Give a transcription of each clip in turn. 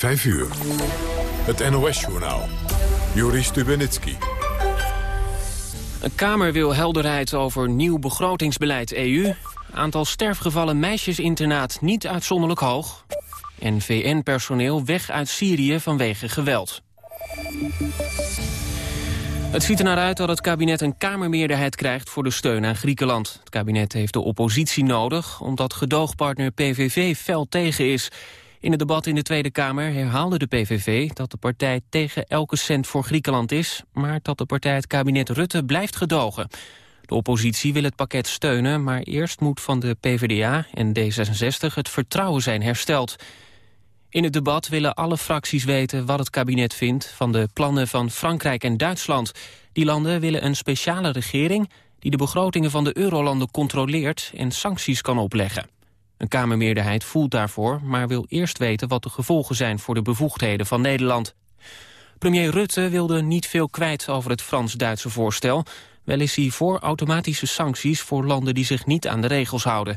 5 uur. Het NOS-journaal. Joris Stubenitski. Een Kamer wil helderheid over nieuw begrotingsbeleid EU. Aantal sterfgevallen meisjesinternaat niet uitzonderlijk hoog. En VN-personeel weg uit Syrië vanwege geweld. Het ziet er naar uit dat het kabinet een kamermeerderheid krijgt voor de steun aan Griekenland. Het kabinet heeft de oppositie nodig, omdat gedoogpartner PVV fel tegen is. In het debat in de Tweede Kamer herhaalde de PVV dat de partij tegen elke cent voor Griekenland is, maar dat de partij het kabinet Rutte blijft gedogen. De oppositie wil het pakket steunen, maar eerst moet van de PvdA en D66 het vertrouwen zijn hersteld. In het debat willen alle fracties weten wat het kabinet vindt van de plannen van Frankrijk en Duitsland. Die landen willen een speciale regering die de begrotingen van de eurolanden controleert en sancties kan opleggen. Een Kamermeerderheid voelt daarvoor, maar wil eerst weten wat de gevolgen zijn voor de bevoegdheden van Nederland. Premier Rutte wilde niet veel kwijt over het Frans-Duitse voorstel. Wel is hij voor automatische sancties voor landen die zich niet aan de regels houden.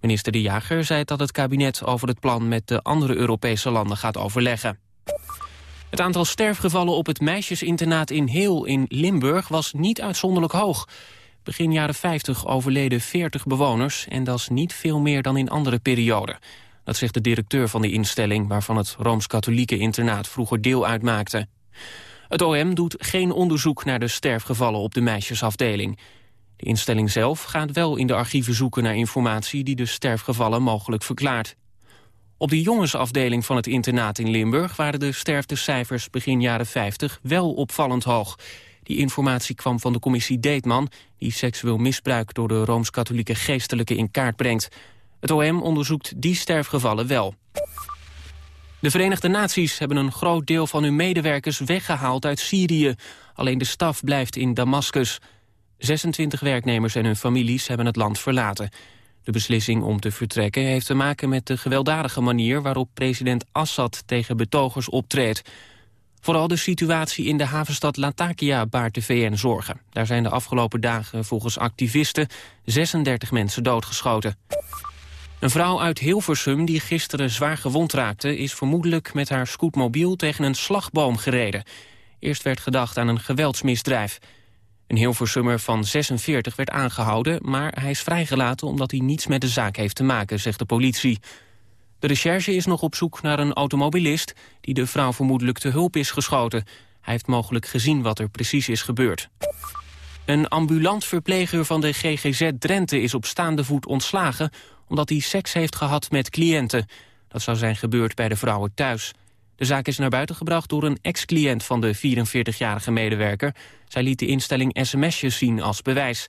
Minister De Jager zei dat het kabinet over het plan met de andere Europese landen gaat overleggen. Het aantal sterfgevallen op het meisjesinternaat in Heel in Limburg was niet uitzonderlijk hoog. Begin jaren 50 overleden 40 bewoners en dat is niet veel meer dan in andere perioden. Dat zegt de directeur van de instelling waarvan het Rooms-Katholieke internaat vroeger deel uitmaakte. Het OM doet geen onderzoek naar de sterfgevallen op de meisjesafdeling. De instelling zelf gaat wel in de archieven zoeken naar informatie die de sterfgevallen mogelijk verklaart. Op de jongensafdeling van het internaat in Limburg waren de sterftecijfers begin jaren 50 wel opvallend hoog. Die informatie kwam van de commissie Deetman... die seksueel misbruik door de Rooms-Katholieke geestelijke in kaart brengt. Het OM onderzoekt die sterfgevallen wel. De Verenigde Naties hebben een groot deel van hun medewerkers weggehaald uit Syrië. Alleen de staf blijft in Damascus. 26 werknemers en hun families hebben het land verlaten. De beslissing om te vertrekken heeft te maken met de gewelddadige manier... waarop president Assad tegen betogers optreedt. Vooral de situatie in de havenstad Latakia baart de VN zorgen. Daar zijn de afgelopen dagen volgens activisten 36 mensen doodgeschoten. Een vrouw uit Hilversum die gisteren zwaar gewond raakte... is vermoedelijk met haar scootmobiel tegen een slagboom gereden. Eerst werd gedacht aan een geweldsmisdrijf. Een Hilversummer van 46 werd aangehouden... maar hij is vrijgelaten omdat hij niets met de zaak heeft te maken, zegt de politie. De recherche is nog op zoek naar een automobilist... die de vrouw vermoedelijk te hulp is geschoten. Hij heeft mogelijk gezien wat er precies is gebeurd. Een ambulant verpleger van de GGZ Drenthe is op staande voet ontslagen... omdat hij seks heeft gehad met cliënten. Dat zou zijn gebeurd bij de vrouwen thuis. De zaak is naar buiten gebracht door een ex-cliënt van de 44-jarige medewerker. Zij liet de instelling sms'jes zien als bewijs.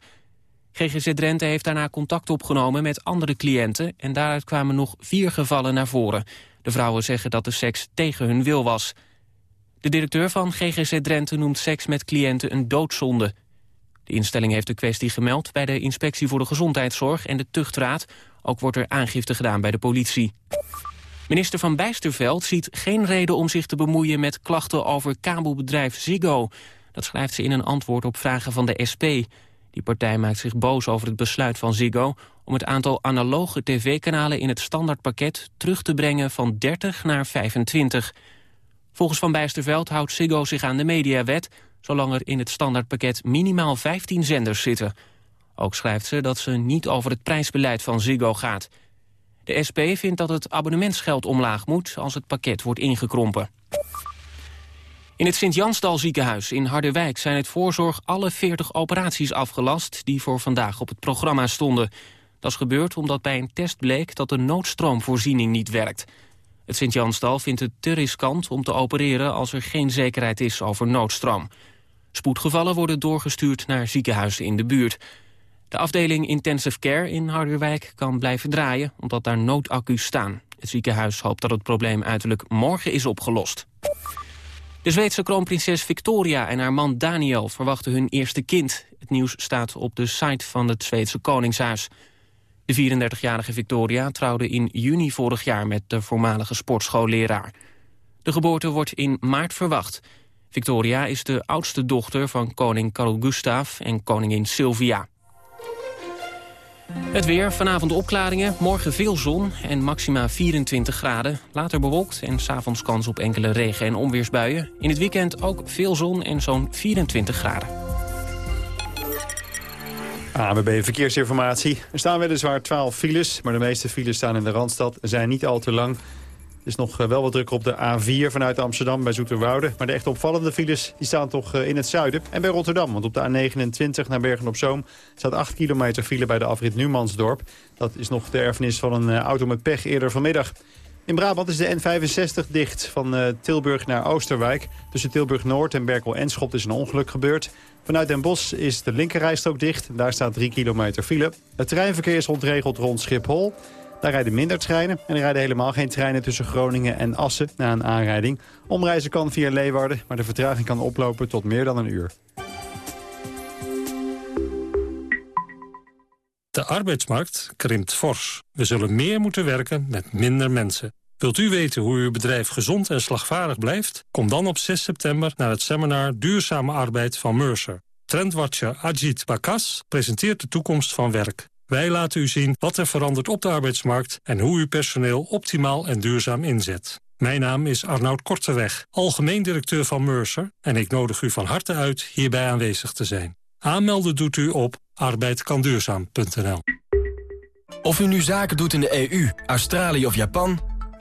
GGZ Drenthe heeft daarna contact opgenomen met andere cliënten... en daaruit kwamen nog vier gevallen naar voren. De vrouwen zeggen dat de seks tegen hun wil was. De directeur van GGZ Drenthe noemt seks met cliënten een doodzonde. De instelling heeft de kwestie gemeld bij de Inspectie voor de Gezondheidszorg en de Tuchtraad. Ook wordt er aangifte gedaan bij de politie. Minister van Bijsterveld ziet geen reden om zich te bemoeien met klachten over kabelbedrijf Ziggo. Dat schrijft ze in een antwoord op vragen van de SP. Die partij maakt zich boos over het besluit van Ziggo... om het aantal analoge tv-kanalen in het standaardpakket... terug te brengen van 30 naar 25. Volgens Van Bijsterveld houdt Ziggo zich aan de mediawet... zolang er in het standaardpakket minimaal 15 zenders zitten. Ook schrijft ze dat ze niet over het prijsbeleid van Ziggo gaat. De SP vindt dat het abonnementsgeld omlaag moet... als het pakket wordt ingekrompen. In het Sint-Jansdal ziekenhuis in Harderwijk zijn het voorzorg alle 40 operaties afgelast die voor vandaag op het programma stonden. Dat is gebeurd omdat bij een test bleek dat de noodstroomvoorziening niet werkt. Het Sint-Jansdal vindt het te riskant om te opereren als er geen zekerheid is over noodstroom. Spoedgevallen worden doorgestuurd naar ziekenhuizen in de buurt. De afdeling Intensive Care in Harderwijk kan blijven draaien omdat daar noodaccu's staan. Het ziekenhuis hoopt dat het probleem uiterlijk morgen is opgelost. De Zweedse kroonprinses Victoria en haar man Daniel verwachten hun eerste kind. Het nieuws staat op de site van het Zweedse Koningshuis. De 34-jarige Victoria trouwde in juni vorig jaar met de voormalige sportschoolleraar. De geboorte wordt in maart verwacht. Victoria is de oudste dochter van koning Carl Gustaf en koningin Sylvia. Het weer, vanavond opklaringen, morgen veel zon en maxima 24 graden. Later bewolkt en s'avonds kans op enkele regen- en onweersbuien. In het weekend ook veel zon en zo'n 24 graden. AWB Verkeersinformatie. Er staan weliswaar 12 files, maar de meeste files staan in de Randstad. zijn niet al te lang. Is nog eh, wel wat druk op de A4 vanuit Amsterdam bij Zoeterwoude. Maar de echt opvallende files die staan toch eh, in het zuiden en bij Rotterdam. Want op de A29 naar Bergen-op-Zoom staat 8 kilometer file bij de afrit Numansdorp. Dat is nog de erfenis van een eh, auto met pech eerder vanmiddag. In Brabant is de N65 dicht van Tilburg naar Oosterwijk. Tussen Tilburg-Noord en Berkel-Enschot is een ongeluk gebeurd. Vanuit Den Bosch is de linkerrijstrook dicht. Daar staat 3 kilometer file. Het treinverkeer is ontregeld rond Schiphol. Daar rijden minder treinen en er rijden helemaal geen treinen tussen Groningen en Assen na een aanrijding. Omreizen kan via Leeuwarden, maar de vertraging kan oplopen tot meer dan een uur. De arbeidsmarkt krimpt fors. We zullen meer moeten werken met minder mensen. Wilt u weten hoe uw bedrijf gezond en slagvaardig blijft? Kom dan op 6 september naar het seminar Duurzame Arbeid van Mercer. Trendwatcher Ajit Bakas presenteert de toekomst van werk. Wij laten u zien wat er verandert op de arbeidsmarkt... en hoe u personeel optimaal en duurzaam inzet. Mijn naam is Arnoud Korteweg, algemeen directeur van Mercer... en ik nodig u van harte uit hierbij aanwezig te zijn. Aanmelden doet u op arbeidkanduurzaam.nl. Of u nu zaken doet in de EU, Australië of Japan...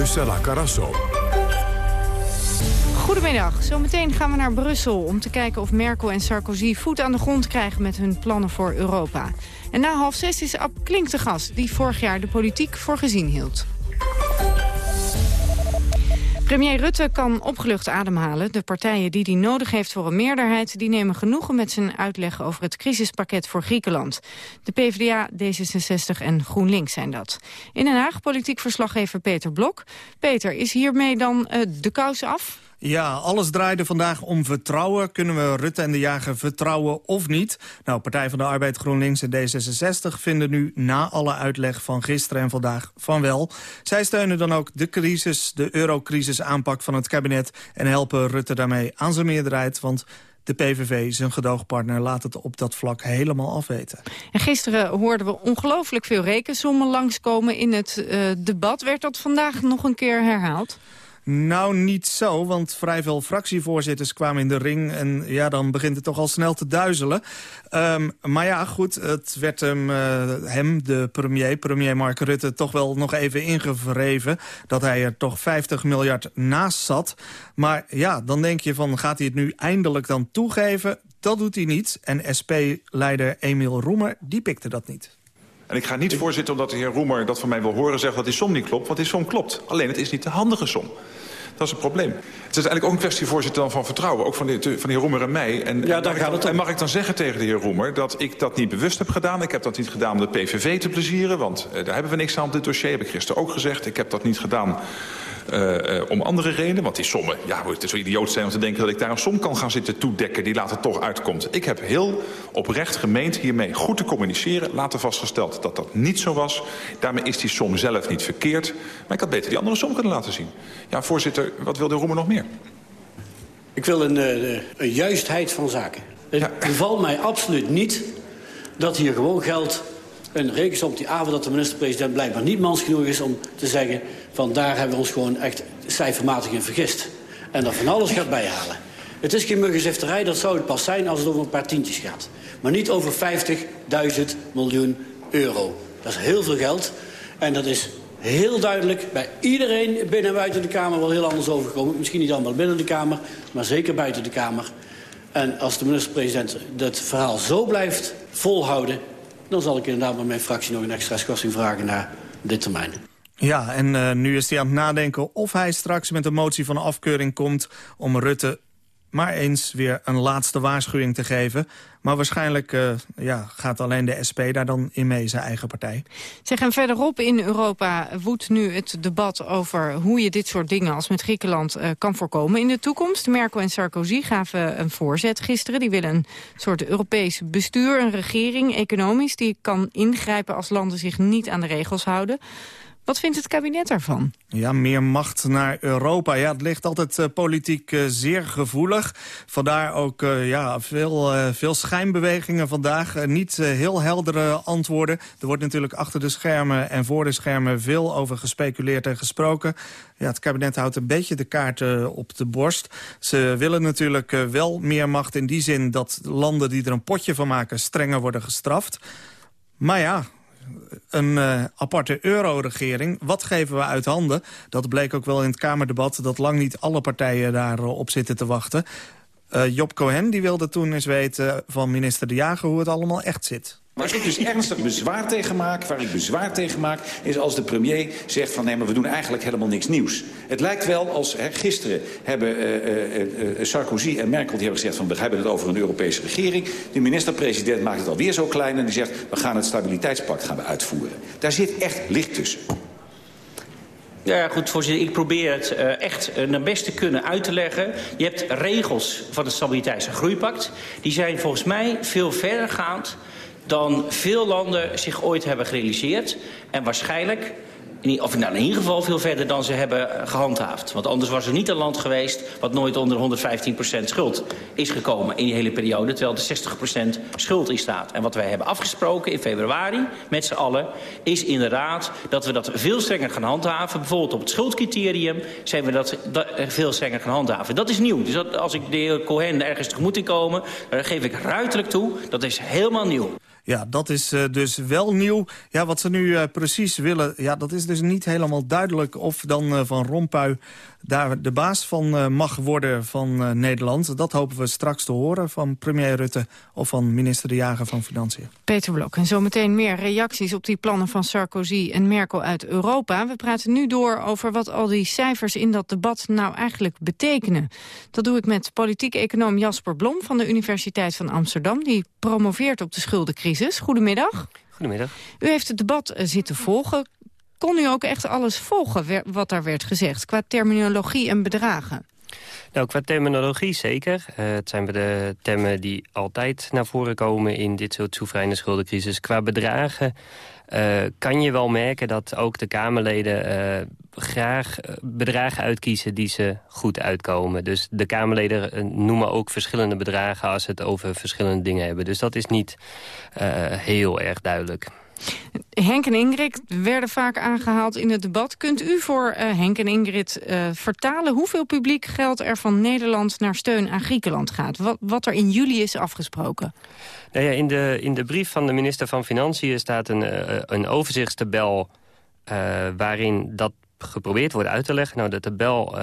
Lucella Carasso. Goedemiddag. Zometeen gaan we naar Brussel om te kijken of Merkel en Sarkozy voet aan de grond krijgen met hun plannen voor Europa. En na half zes is Ab Klink de gast, die vorig jaar de politiek voor gezien hield. Premier Rutte kan opgelucht ademhalen. De partijen die hij nodig heeft voor een meerderheid... die nemen genoegen met zijn uitleg over het crisispakket voor Griekenland. De PvdA, D66 en GroenLinks zijn dat. In Den Haag politiek verslaggever Peter Blok. Peter, is hiermee dan uh, de kous af? Ja, alles draaide vandaag om vertrouwen. Kunnen we Rutte en de Jager vertrouwen of niet? Nou, Partij van de Arbeid, GroenLinks en D66 vinden nu na alle uitleg van gisteren en vandaag van wel. Zij steunen dan ook de crisis, de eurocrisis aanpak van het kabinet... en helpen Rutte daarmee aan zijn meerderheid, want... De PVV, zijn gedoogpartner, laat het op dat vlak helemaal afweten. En gisteren hoorden we ongelooflijk veel rekensommen langskomen in het uh, debat. Werd dat vandaag nog een keer herhaald? Nou, niet zo, want vrij veel fractievoorzitters kwamen in de ring... en ja, dan begint het toch al snel te duizelen. Um, maar ja, goed, het werd hem, uh, hem, de premier, premier Mark Rutte... toch wel nog even ingevreven dat hij er toch 50 miljard naast zat. Maar ja, dan denk je van, gaat hij het nu eindelijk dan toegeven? Dat doet hij niet. En SP-leider Emiel Roemer, die pikte dat niet. En ik ga niet voorzitten omdat de heer Roemer dat van mij wil horen... zegt dat die som niet klopt, want die som klopt. Alleen het is niet de handige som. Dat is het probleem. Het is eigenlijk ook een kwestie, voorzitter, dan van vertrouwen. Ook van de, van de heer Roemer en mij. En, ja, daar gaat het en mag ik dan zeggen tegen de heer Roemer... dat ik dat niet bewust heb gedaan. Ik heb dat niet gedaan om de PVV te plezieren. Want uh, daar hebben we niks aan op dit dossier. Heb ik gisteren ook gezegd. Ik heb dat niet gedaan om andere redenen. Want die sommen, ja, het is zo idioot zijn om te denken... dat ik daar een som kan gaan zitten toedekken die later toch uitkomt. Ik heb heel oprecht gemeend hiermee goed te communiceren. Later vastgesteld dat dat niet zo was. Daarmee is die som zelf niet verkeerd. Maar ik had beter die andere som kunnen laten zien. Ja, voorzitter, wat wil de Roemer nog meer? Ik wil een, uh, een juistheid van zaken. Het ja. bevalt mij absoluut niet dat hier gewoon geldt een rekensom die avond dat de minister-president blijkbaar niet mans genoeg is om te zeggen... van daar hebben we ons gewoon echt cijfermatig in vergist. En dat van alles gaat bijhalen. Het is geen muggenzifterij, dat zou het pas zijn als het over een paar tientjes gaat. Maar niet over 50.000 miljoen euro. Dat is heel veel geld. En dat is heel duidelijk bij iedereen binnen en buiten de Kamer wel heel anders overgekomen. Misschien niet allemaal binnen de Kamer, maar zeker buiten de Kamer. En als de minister-president dat verhaal zo blijft volhouden dan zal ik inderdaad met mijn fractie nog een extra schorsing vragen naar dit termijn. Ja, en uh, nu is hij aan het nadenken of hij straks met een motie van afkeuring komt... om Rutte maar eens weer een laatste waarschuwing te geven. Maar waarschijnlijk uh, ja, gaat alleen de SP daar dan in mee, zijn eigen partij. Zeg, en verderop in Europa woedt nu het debat over hoe je dit soort dingen als met Griekenland uh, kan voorkomen in de toekomst. Merkel en Sarkozy gaven een voorzet gisteren. Die willen een soort Europees bestuur, een regering, economisch, die kan ingrijpen als landen zich niet aan de regels houden. Wat vindt het kabinet daarvan? Ja, meer macht naar Europa. Ja, het ligt altijd uh, politiek uh, zeer gevoelig. Vandaar ook uh, ja, veel, veel schijnbewegingen vandaag. niet heel heldere antwoorden. Er wordt natuurlijk achter de schermen en voor de schermen... veel over gespeculeerd en gesproken. Ja, het kabinet houdt een beetje de kaarten op de borst. Ze willen natuurlijk wel meer macht in die zin... dat landen die er een potje van maken strenger worden gestraft. Maar ja, een uh, aparte euro-regering. Wat geven we uit handen? Dat bleek ook wel in het Kamerdebat... dat lang niet alle partijen daarop uh, zitten te wachten. Uh, Job Cohen die wilde toen eens weten van minister De Jager... hoe het allemaal echt zit. Waar ik dus ernstig bezwaar tegen maak, waar ik bezwaar tegen maak... is als de premier zegt van nee, maar we doen eigenlijk helemaal niks nieuws. Het lijkt wel als, hè, gisteren hebben uh, uh, Sarkozy en Merkel die hebben gezegd... van we hebben het over een Europese regering. De minister-president maakt het alweer zo klein en die zegt... we gaan het stabiliteitspact gaan we uitvoeren. Daar zit echt licht tussen. Ja, goed, voorzitter. Ik probeer het uh, echt uh, naar best te kunnen uit te leggen. Je hebt regels van het Stabiliteits- en Groeipact. Die zijn volgens mij veel verdergaand dan veel landen zich ooit hebben gerealiseerd. En waarschijnlijk of nou in ieder geval veel verder dan ze hebben gehandhaafd. Want anders was er niet een land geweest wat nooit onder 115% schuld is gekomen in die hele periode. Terwijl de 60% schuld in staat. En wat wij hebben afgesproken in februari met z'n allen is inderdaad dat we dat veel strenger gaan handhaven. Bijvoorbeeld op het schuldcriterium zijn we dat, dat veel strenger gaan handhaven. Dat is nieuw. Dus dat, als ik de heer Cohen ergens tegemoet in komen, dan geef ik ruiterlijk toe. Dat is helemaal nieuw. Ja, dat is uh, dus wel nieuw. Ja, wat ze nu uh, precies willen, ja, dat is dus niet helemaal duidelijk... of dan uh, Van Rompuy daar de baas van mag worden van Nederland. Dat hopen we straks te horen van premier Rutte... of van minister De Jager van Financiën. Peter Blok, en zometeen meer reacties op die plannen van Sarkozy en Merkel uit Europa. We praten nu door over wat al die cijfers in dat debat nou eigenlijk betekenen. Dat doe ik met politiek econoom Jasper Blom van de Universiteit van Amsterdam... die promoveert op de schuldencrisis Goedemiddag. Goedemiddag. U heeft het debat eh, zitten volgen. Kon u ook echt alles volgen wat daar werd gezegd... qua terminologie en bedragen? Nou, qua terminologie zeker. Uh, het zijn de termen die altijd naar voren komen in dit soort soevereine schuldencrisis. Qua bedragen uh, kan je wel merken dat ook de Kamerleden uh, graag bedragen uitkiezen die ze goed uitkomen. Dus de Kamerleden noemen ook verschillende bedragen als ze het over verschillende dingen hebben. Dus dat is niet heel erg duidelijk. Henk en Ingrid werden vaak aangehaald in het debat. Kunt u voor uh, Henk en Ingrid uh, vertalen hoeveel publiek geld er van Nederland naar steun aan Griekenland gaat? Wat, wat er in juli is afgesproken? Nou ja, in, de, in de brief van de minister van Financiën staat een, uh, een overzichtstabel... waarin dat geprobeerd wordt uit te leggen. Nou, de tabel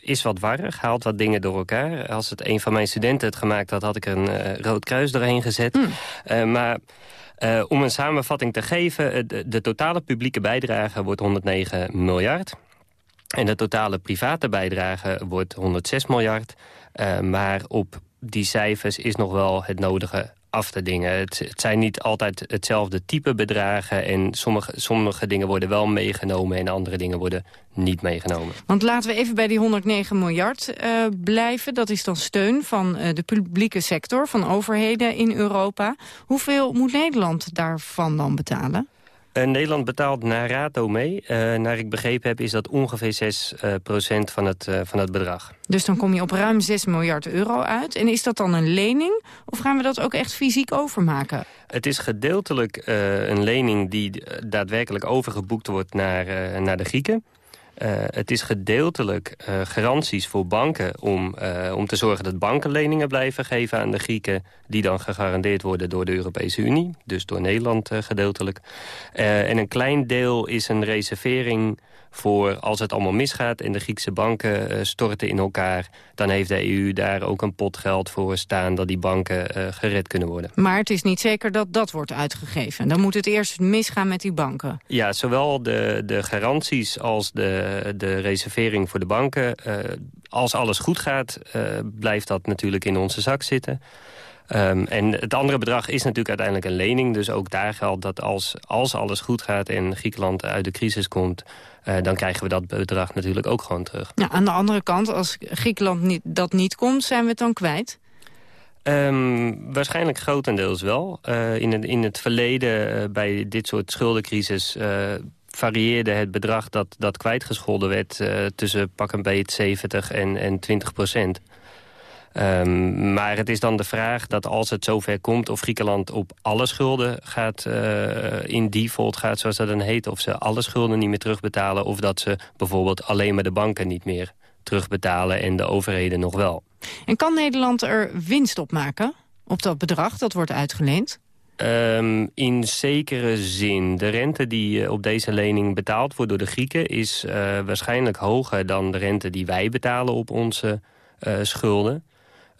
is wat warrig, haalt wat dingen door elkaar. Als het een van mijn studenten het gemaakt had, had ik er een rood kruis doorheen gezet. Mm. maar uh, om een samenvatting te geven, eh, de, totale publieke bijdrage wordt 109 miljard. En de totale private bijdrage wordt 106 miljard. Uh, maar op die cijfers is nog wel het nodige af te dingen. Het, zijn niet altijd hetzelfde type bedragen... en sommige, sommige dingen worden wel meegenomen... en andere dingen worden niet meegenomen. Want laten we even bij die 109 miljard uh, blijven. Dat is dan steun van uh, de publieke sector, van overheden in Europa. Hoeveel moet Nederland daarvan dan betalen? Uh, Nederland betaalt naar rato mee. Uh, naar ik begrepen heb is dat ongeveer 6 uh, procent van het, van het bedrag. Dus dan kom je op ruim 6 miljard euro uit. En is dat dan een lening of gaan we dat ook echt fysiek overmaken? Het is gedeeltelijk een lening die daadwerkelijk overgeboekt wordt naar, naar de Grieken. Uh, het is gedeeltelijk uh, garanties voor banken om, uh, om te zorgen dat banken leningen blijven geven aan de Grieken... die dan gegarandeerd worden door de Europese Unie, dus door Nederland gedeeltelijk. en een klein deel is een reservering voor als het allemaal misgaat... en de Griekse banken storten in elkaar... dan heeft de EU daar ook een pot geld voor staan... dat die banken gered kunnen worden. Maar het is niet zeker dat dat wordt uitgegeven. Dan moet het eerst misgaan met die banken. Ja, zowel de, de garanties als de de reservering voor de banken. als alles goed gaat, blijft dat natuurlijk in onze zak zitten. Um, en het andere bedrag is natuurlijk uiteindelijk een lening. Dus ook daar geldt dat als, als alles goed gaat en Griekenland uit de crisis komt... Uh, dan krijgen we dat bedrag natuurlijk ook gewoon terug. Ja, aan de andere kant, als Griekenland niet, dat niet komt, zijn we het dan kwijt? Um, waarschijnlijk grotendeels wel. Uh, in, het, in het verleden uh, bij dit soort schuldencrisis varieerde het bedrag dat, dat kwijtgescholden werd... tussen pak een beet 70 en, en 20 procent. Um, maar het is dan de vraag dat als het zover komt... of Griekenland op alle schulden gaat uh, in default gaat, zoals dat dan heet... of ze alle schulden niet meer terugbetalen... of dat ze bijvoorbeeld alleen maar de banken niet meer terugbetalen... en de overheden nog wel. En kan Nederland er winst op maken? Op dat bedrag dat wordt uitgeleend? Um, in zekere zin. De rente die uh, op deze lening betaald wordt door de Grieken... is uh, waarschijnlijk hoger dan de rente die wij betalen op onze uh, schulden.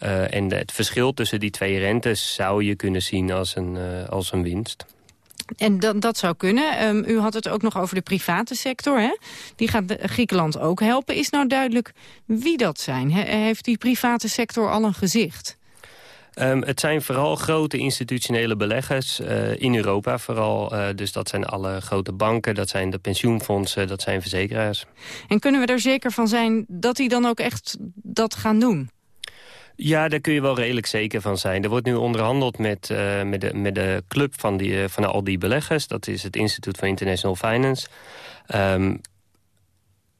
Uh, en het verschil tussen die twee rentes zou je kunnen zien als een, uh, als een winst. En dat, dat zou kunnen. Um, u had het ook nog over de private sector. Hè? Die gaat Griekenland ook helpen. Is nou duidelijk wie dat zijn? He, heeft die private sector al een gezicht? Um, het zijn vooral grote institutionele beleggers uh, in Europa vooral. Uh, dus dat zijn alle grote banken, dat zijn de pensioenfondsen, dat zijn verzekeraars. En kunnen we er zeker van zijn dat die dan ook echt dat gaan doen? Ja, daar kun je wel redelijk zeker van zijn. Er wordt nu onderhandeld met, uh, met, de, met de club van, die, uh, van al die beleggers. Dat is het Instituut voor International Finance. Um,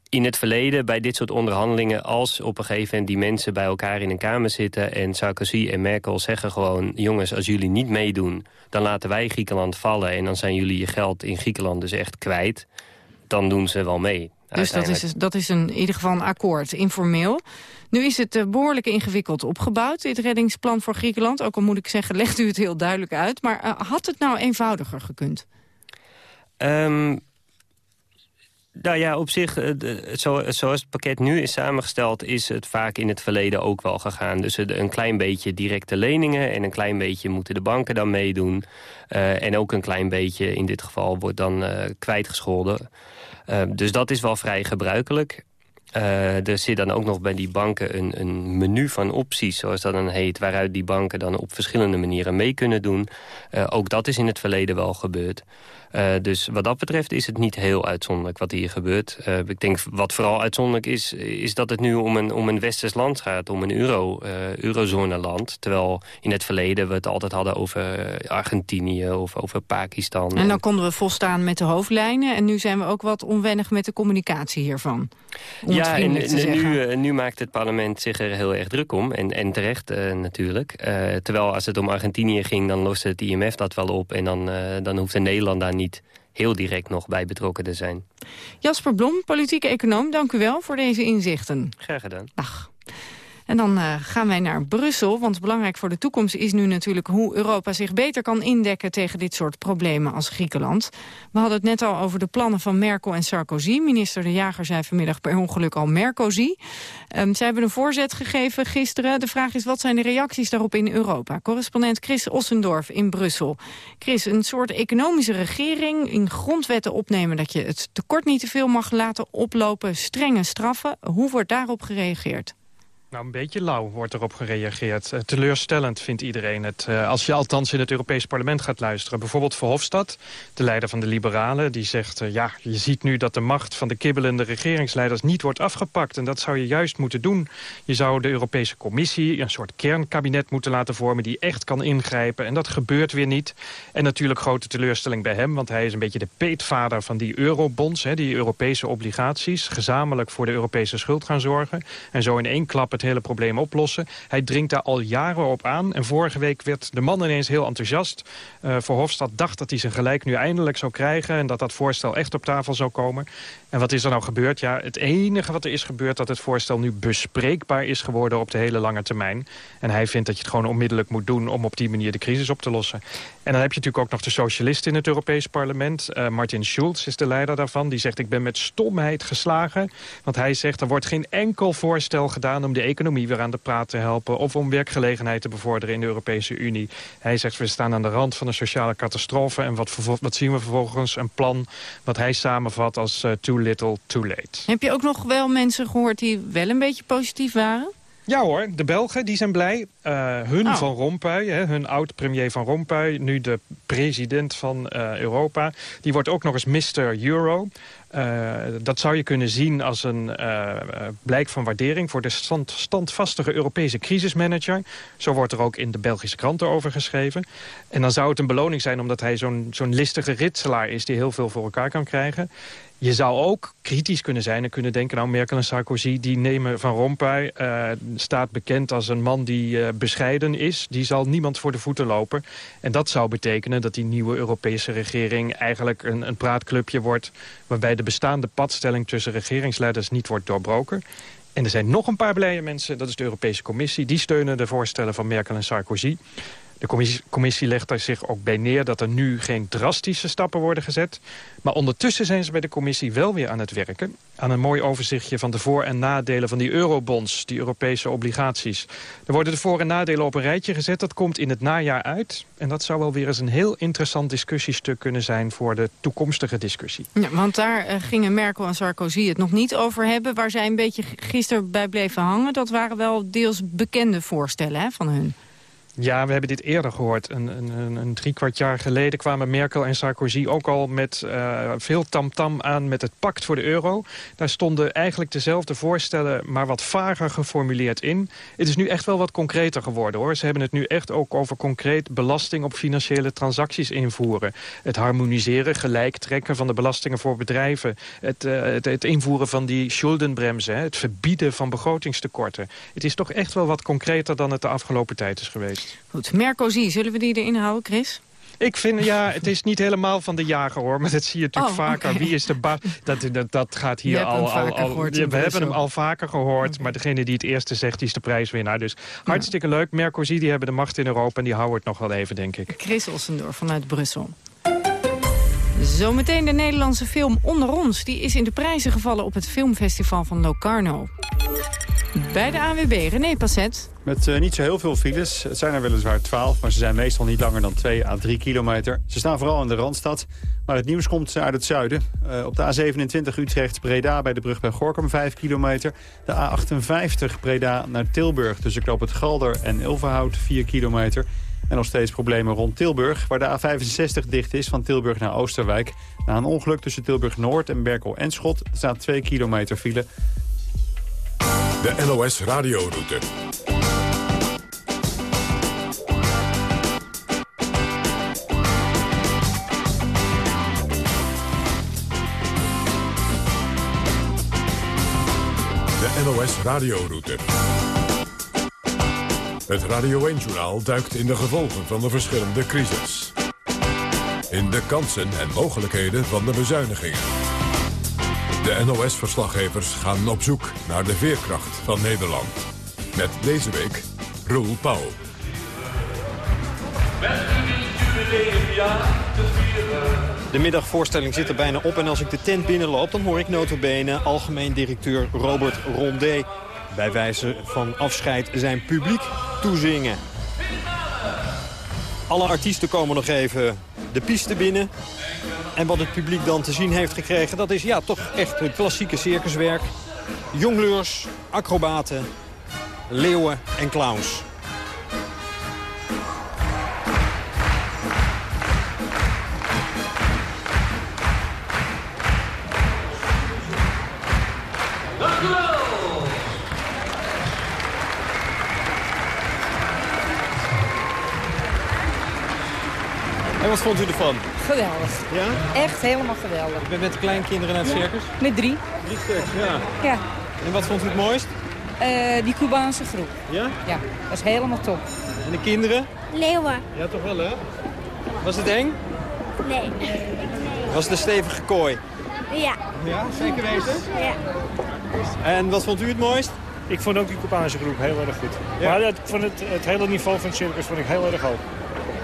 in het verleden, bij dit soort onderhandelingen... als op een gegeven moment die mensen bij elkaar in een kamer zitten... en Sarkozy en Merkel zeggen gewoon... jongens, als jullie niet meedoen, dan laten wij Griekenland vallen... en dan zijn jullie je geld in Griekenland dus echt kwijt. Dan doen ze wel mee. Dus dat is, dat is een, in ieder geval een akkoord, informeel. Nu is het uh, behoorlijk ingewikkeld opgebouwd, dit reddingsplan voor Griekenland. Ook al moet ik zeggen, legt u het heel duidelijk uit. Maar uh, had het nou eenvoudiger gekund? Um, nou ja, op zich, zo, zoals het pakket nu is samengesteld... is het vaak in het verleden ook wel gegaan. Dus een klein beetje directe leningen... en een klein beetje moeten de banken dan meedoen. en ook een klein beetje, in dit geval, wordt dan kwijtgescholden. Dus dat is wel vrij gebruikelijk. Uh, er zit dan ook nog bij die banken een, een, menu van opties, zoals dat dan heet... waaruit die banken dan op verschillende manieren mee kunnen doen. Uh, ook dat is in het verleden wel gebeurd. Uh, dus wat dat betreft is het niet heel uitzonderlijk wat hier gebeurt. Uh, ik denk wat vooral uitzonderlijk is, is dat het nu om een, om een westers land gaat. Om een euro, uh, eurozone land. Terwijl in het verleden we het altijd hadden over Argentinië of over Pakistan. En dan konden we volstaan met de hoofdlijnen. En nu zijn we ook wat onwennig met de communicatie hiervan. ja, en, nu, nu maakt het parlement zich er heel erg druk om. En, en terecht natuurlijk. terwijl als het om Argentinië ging, dan loste het IMF dat wel op. En dan, dan hoefde Nederland daar niet heel direct nog bij betrokken te zijn. Jasper Blom, politieke econoom, dank u wel voor deze inzichten. Graag gedaan. Dag. En dan uh, gaan wij naar Brussel, want belangrijk voor de toekomst is nu natuurlijk hoe Europa zich beter kan indekken tegen dit soort problemen als Griekenland. We hadden het net al over de plannen van Merkel en Sarkozy. Minister De Jager zei vanmiddag per ongeluk al Merkozy. Um, zij hebben een voorzet gegeven gisteren. De vraag is wat zijn de reacties daarop in Europa? Correspondent Chris Ossendorf in Brussel. Chris, een soort economische regering in grondwetten opnemen dat je het tekort niet te veel mag laten oplopen, strenge straffen. Hoe wordt daarop gereageerd? Nou, een beetje lauw wordt erop gereageerd. Uh, teleurstellend vindt iedereen het. Uh, als je althans in het Europees parlement gaat luisteren. Bijvoorbeeld Verhofstadt, de leider van de Liberalen... die zegt, uh, ja, je ziet nu dat de macht van de kibbelende regeringsleiders... niet wordt afgepakt. En dat zou je juist moeten doen. Je zou de Europese Commissie een soort kernkabinet moeten laten vormen... die echt kan ingrijpen. En dat gebeurt weer niet. En natuurlijk grote teleurstelling bij hem... want hij is een beetje de peetvader van die eurobonds... Hè, die Europese obligaties... gezamenlijk voor de Europese schuld gaan zorgen. En zo in één klap het hele probleem oplossen. Hij dringt daar al jaren op aan. En vorige week werd de man ineens heel enthousiast. Uh, Verhofstadt dacht dat hij zijn gelijk nu eindelijk zou krijgen... en dat dat voorstel echt op tafel zou komen. En wat is er nou gebeurd? Ja, het enige wat er is gebeurd... dat het voorstel nu bespreekbaar is geworden op de hele lange termijn. En hij vindt dat je het gewoon onmiddellijk moet doen... om op die manier de crisis op te lossen. En dan heb je natuurlijk ook nog de socialisten in het Europees parlement. Uh, Martin Schulz is de leider daarvan. Die zegt, ik ben met stomheid geslagen. Want hij zegt, er wordt geen enkel voorstel gedaan om de economie weer aan de praat te helpen... of om werkgelegenheid te bevorderen in de Europese Unie. Hij zegt, we staan aan de rand van een sociale catastrofe... en wat, wat zien we vervolgens? Een plan wat hij samenvat als uh, little, too late. Heb je ook nog wel mensen gehoord die wel een beetje positief waren? Ja hoor, de Belgen die zijn blij. Uh, hun oh. Van Rompuy, hè, hun oud-premier Van Rompuy... nu de president van uh, Europa... die wordt ook nog eens Mr. Euro. Uh, dat zou je kunnen zien als een blijk van waardering... voor de stand, standvastige Europese crisismanager. Zo wordt er ook in de Belgische kranten over geschreven. En dan zou het een beloning zijn omdat hij zo'n zo'n listige ritselaar is... die heel veel voor elkaar kan krijgen. Je zou ook kritisch kunnen zijn en kunnen denken... nou, Merkel en Sarkozy die nemen Van Rompuy... Uh, staat bekend als een man die uh, bescheiden is. Die zal niemand voor de voeten lopen. En dat zou betekenen dat die nieuwe Europese regering... eigenlijk een, een praatclubje wordt... waarbij de bestaande padstelling tussen regeringsleiders niet wordt doorbroken. En er zijn nog een paar blije mensen, dat is de Europese Commissie. Die steunen de voorstellen van Merkel en Sarkozy. De commissie, legt er zich ook bij neer dat er nu geen drastische stappen worden gezet. Maar ondertussen zijn ze bij de commissie wel weer aan het werken. Aan een mooi overzichtje van de voor- en nadelen van die eurobonds, die Europese obligaties. Er worden de voor- en nadelen op een rijtje gezet. Dat komt in het najaar uit. En dat zou wel weer eens een heel interessant discussiestuk kunnen zijn voor de toekomstige discussie. Ja, want daar uh, gingen Merkel en Sarkozy het nog niet over hebben. Waar zij een beetje gisteren bij bleven hangen, dat waren wel deels bekende voorstellen hè, van hun. Ja, we hebben dit eerder gehoord. Een, een, een drie kwart jaar geleden kwamen Merkel en Sarkozy ook al met uh, veel tamtam -tam aan met het pact voor de euro. Daar stonden eigenlijk dezelfde voorstellen, maar wat vager geformuleerd in. Het is nu echt wel wat concreter geworden hoor. Ze hebben het nu echt ook over concreet belasting op financiële transacties invoeren. Het harmoniseren, gelijk trekken van de belastingen voor bedrijven. Het, uh, het, het, invoeren van die schuldenbremse. Het verbieden van begrotingstekorten. Het is toch echt wel wat concreter dan het de afgelopen tijd is geweest. Goed, Mercosi, zullen we die erin houden, Chris? Ik vind, ja, het is niet helemaal van de jager hoor, maar dat zie je natuurlijk oh, vaker. Wie is de baas? Dat, dat, dat gaat hier al... al, al we hebben hem al vaker gehoord, okay. maar degene die het eerste zegt, die is de prijswinnaar. Dus hartstikke ja. leuk. Mercosi, die hebben de macht in Europa en die houden het nog wel even, denk ik. Chris Ossendorf vanuit Brussel. Zometeen de Nederlandse film Onder ons. Die is in de prijzen gevallen op het filmfestival van Locarno. Bij de AWB, René Passet. Met uh, niet zo heel veel files. Het zijn er weliswaar 12, maar ze zijn meestal niet langer dan 2 à 3 kilometer. Ze staan vooral in de Randstad. Maar het nieuws komt uit het zuiden. Uh, op de A27 Utrecht-Breda bij de brug bij Gorkum 5 kilometer. De A58 Breda naar Tilburg tussen Knoop het Galder en Ilverhout 4 kilometer. En nog steeds problemen rond Tilburg, waar de A65 dicht is van Tilburg naar Oosterwijk. Na een ongeluk tussen Tilburg-Noord en Berkel-Enschot staat 2 kilometer file. De NOS Radioroute. De NOS Radioroute. Het Radio 1-journaal duikt in de gevolgen van de verschillende crisis. In de kansen en mogelijkheden van de bezuinigingen. De NOS-verslaggevers gaan op zoek naar de veerkracht van Nederland. Met deze week Roel Pauw. De middagvoorstelling zit er bijna op en als ik de tent binnenloop... dan hoor ik notabene algemeen directeur Robert Rondé... bij wijze van afscheid zijn publiek toezingen. Alle artiesten komen nog even de piste binnen. En wat het publiek dan te zien heeft gekregen, dat is ja, toch echt het klassieke circuswerk. Jongleurs, acrobaten, leeuwen en clowns. Wat vond u ervan? Geweldig. Ja? Echt helemaal geweldig. U bent met kleinkinderen naar het circus? Ja, met drie. Drie stuks, ja. Ja. En wat vond u het mooist? Uh, die Cubaanse groep. Ja? Ja, dat is helemaal top. En de kinderen? Leeuwen. Ja, toch wel, hè? Was het eng? Nee. Was het een stevige kooi? Ja. Ja, zeker weten? Ja. En wat vond u het mooist? Ik vond ook die Cubaanse groep heel erg goed. Ja. Maar ik vond het, het hele niveau van het circus vond ik heel erg hoog.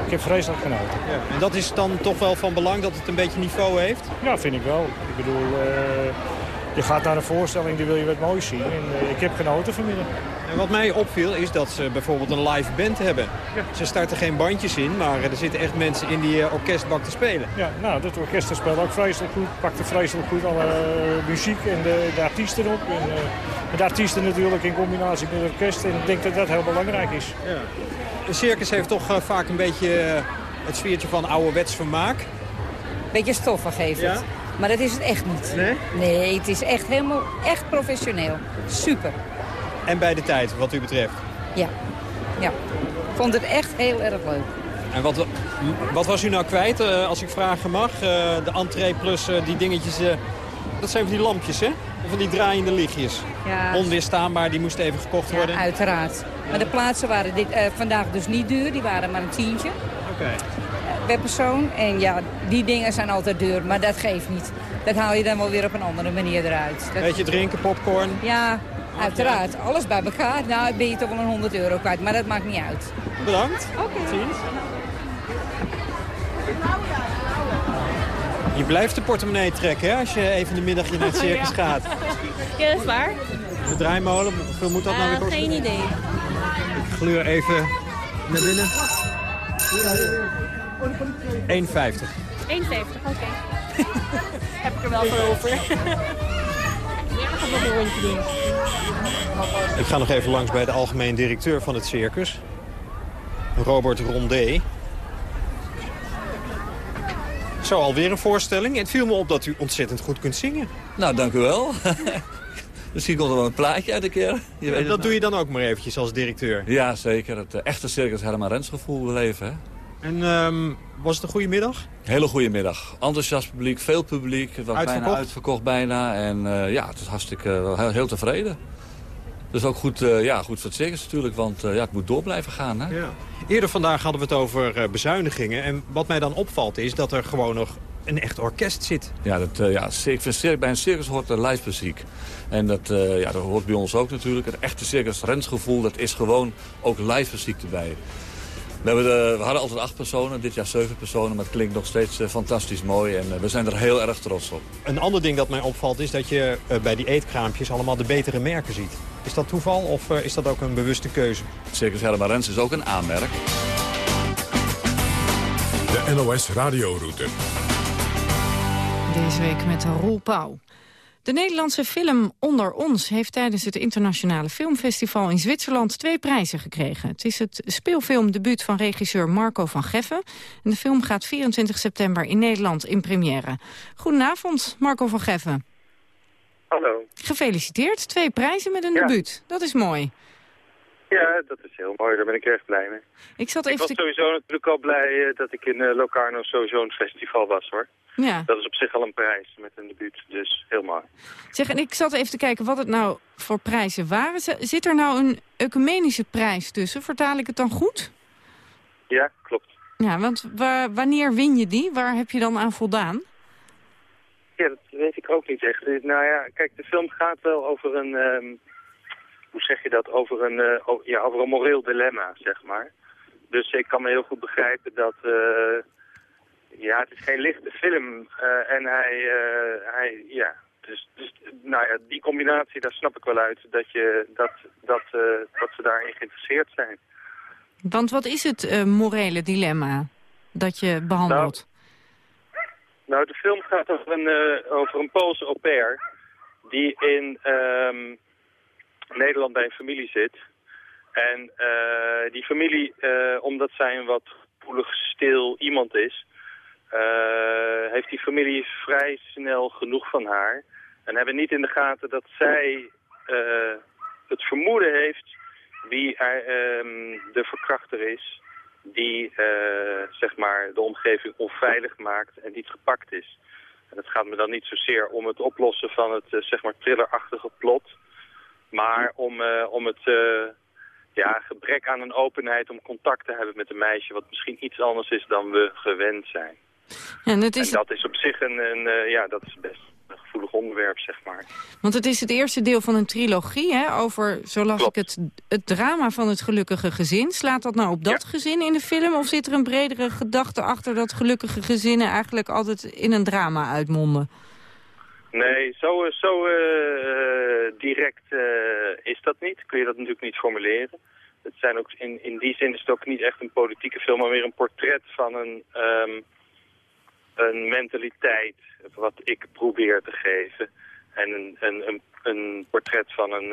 Ik heb vreselijk genoten. Ja. En dat is dan toch wel van belang dat het een beetje niveau heeft? Ja, vind ik wel. Ik bedoel, uh, je gaat naar een voorstelling, die wil je wat moois zien. En eh, ik heb genoten vanmiddag. En wat mij opviel is dat ze bijvoorbeeld een live band hebben. Ze starten geen bandjes in, maar er zitten echt mensen in die uh, orkestbak te spelen. Ja, nou, dat orkest speelt ook vreselijk goed. Pakte vreselijk goed alle uh, muziek en de, de, artiesten op. En, de artiesten natuurlijk in combinatie met het orkest. En ik denk dat dat heel belangrijk is. Ja. De circus heeft toch vaak een beetje het sfeertje van ouderwets vermaak. Beetje stoffig heeft het. Maar dat is het echt niet. Nee? Nee, het is echt helemaal echt professioneel. Super. En bij de tijd, wat u betreft? Ja. ja. Ik vond het echt heel erg leuk. En wat, wat was u nou kwijt, uh, als ik vragen mag? De entree plus die dingetjes... dat zijn van die lampjes, hè? Van die draaiende lichtjes. Ja. Onweerstaanbaar, die moesten even gekocht ja, worden. uiteraard. Maar de plaatsen waren dit, vandaag dus niet duur. Die waren maar een tientje. Oké. Okay per persoon. En ja, die dingen zijn altijd duur, maar dat geeft niet. Dat haal je dan wel weer op een andere manier eruit. Dat... Beetje drinken, popcorn? Ja, uiteraard. Alles bij elkaar. Nou, ben je toch wel een 100 euro kwijt, maar dat maakt niet uit. Bedankt. Oké. Okay. Ziens. Je blijft de portemonnee trekken hè, als je even de middagje naar het circus ja. gaat. Ja, dat is waar. De draaimolen, hoeveel moet dat uh, nou weer kosten? Geen idee. Ik gleur even naar binnen. 1,50. 1,50, oké. Okay. Heb ik er wel voor over. ja, ga nog een rondje doen. Ik ga nog even langs bij de algemeen directeur van het circus. Robert Rondé. Zo, alweer een voorstelling. Het viel me op dat u ontzettend goed kunt zingen. Nou, dank u wel. Misschien komt er wel een plaatje uit een keer. Je weet dat doe je dan ook maar eventjes als directeur? Ja, zeker. Het uh, echte circus Herman Rens gevoel beleven. Hè? En um, was het een goede middag? Hele goede middag. Enthousiast publiek, veel publiek. Het was uitverkocht? bijna uitverkocht bijna. En uh, ja, het is hartstikke uh, heel, heel, tevreden. Dus ook goed, uh, ja, goed voor het circus natuurlijk, want ja, het moet door blijven gaan. Hè? Ja. Eerder vandaag hadden we het over bezuinigingen. En wat mij dan opvalt is dat er gewoon nog een echt orkest zit. Ja, dat, ja ik vind, bij een circus hoort er live muziek. En dat, ja, dat hoort bij ons ook natuurlijk. Het echte circus rensgevoel, dat is gewoon ook live muziek erbij. We, hebben de, we, hadden altijd acht personen, dit jaar zeven personen. Maar het klinkt nog steeds uh, fantastisch mooi en uh, we zijn er heel erg trots op. Een ander ding dat mij opvalt is dat je uh, bij die eetkraampjes allemaal de betere merken ziet. Is dat toeval of is dat ook een bewuste keuze? Circus Herman Rens is ook een aanmerk. De NOS Radioroute. Deze week met Roel Pauw. De Nederlandse film Onder Ons heeft tijdens het internationale filmfestival in Zwitserland twee prijzen gekregen. Het is het speelfilmdebuut van regisseur Marco van Geffen. En de film gaat 24 september in Nederland in première. Goedenavond, Marco van Geffen. Hallo. Gefeliciteerd, twee prijzen met een ja. debuut. Dat is mooi. Ja, dat is heel mooi. Daar ben ik erg blij mee. Ik, zat ik even was sowieso natuurlijk al blij uh, dat ik in uh, Locarno sowieso een festival was, hoor. Ja. Dat is op zich al een prijs met een debuut, dus heel mooi. Zeg, en ik zat even te kijken wat het nou voor prijzen waren. Zit er nou een ecumenische prijs tussen? Vertaal ik het dan goed? Ja, klopt. Ja, want wanneer win je die? Waar heb je dan aan voldaan? Ja, dat weet ik ook niet echt. Nou ja, kijk, de film gaat wel over een... Um, hoe zeg je dat? Over een, uh, ja, over een moreel dilemma, zeg maar. Dus ik kan me heel goed begrijpen dat... Uh, ja, het is geen lichte film. Uh, en hij, hij ja, dus, dus, nou ja, die combinatie, daar snap ik wel uit dat, je, dat, dat, dat ze daarin geïnteresseerd zijn. Want wat is het morele dilemma dat je behandelt? Nou, nou de film gaat over een, over een Poolse au pair die in um, Nederland bij een familie zit. En die familie, omdat zij een wat gevoelig, stil iemand is... Uh, heeft die familie vrij snel genoeg van haar. En hebben niet in de gaten dat zij het vermoeden heeft wie er, um, de verkrachter is. Die zeg maar de omgeving onveilig maakt en niet gepakt is. En het gaat me dan niet zozeer om het oplossen van het zeg maar thrillerachtige plot. Maar om, om het ja, gebrek aan een openheid om contact te hebben met een meisje... wat misschien iets anders is dan we gewend zijn. Ja, en, het is... en dat is op zich een, een uh, ja, dat is best een gevoelig onderwerp, zeg maar. Want het is het eerste deel van een trilogie, hè, over, zo las Klopt. ik het, het drama van het gelukkige gezin. Slaat dat nou op dat ja. gezin in de film? Of zit er een bredere gedachte achter dat gelukkige gezinnen eigenlijk altijd in een drama uitmonden? Nee, zo, zo uh, direct uh, is dat niet. Kun je dat natuurlijk niet formuleren. Het zijn ook, in, in die zin is het ook niet echt een politieke film, maar meer een portret van een, um, een mentaliteit wat ik probeer te geven. En een, een, een, een portret van, een,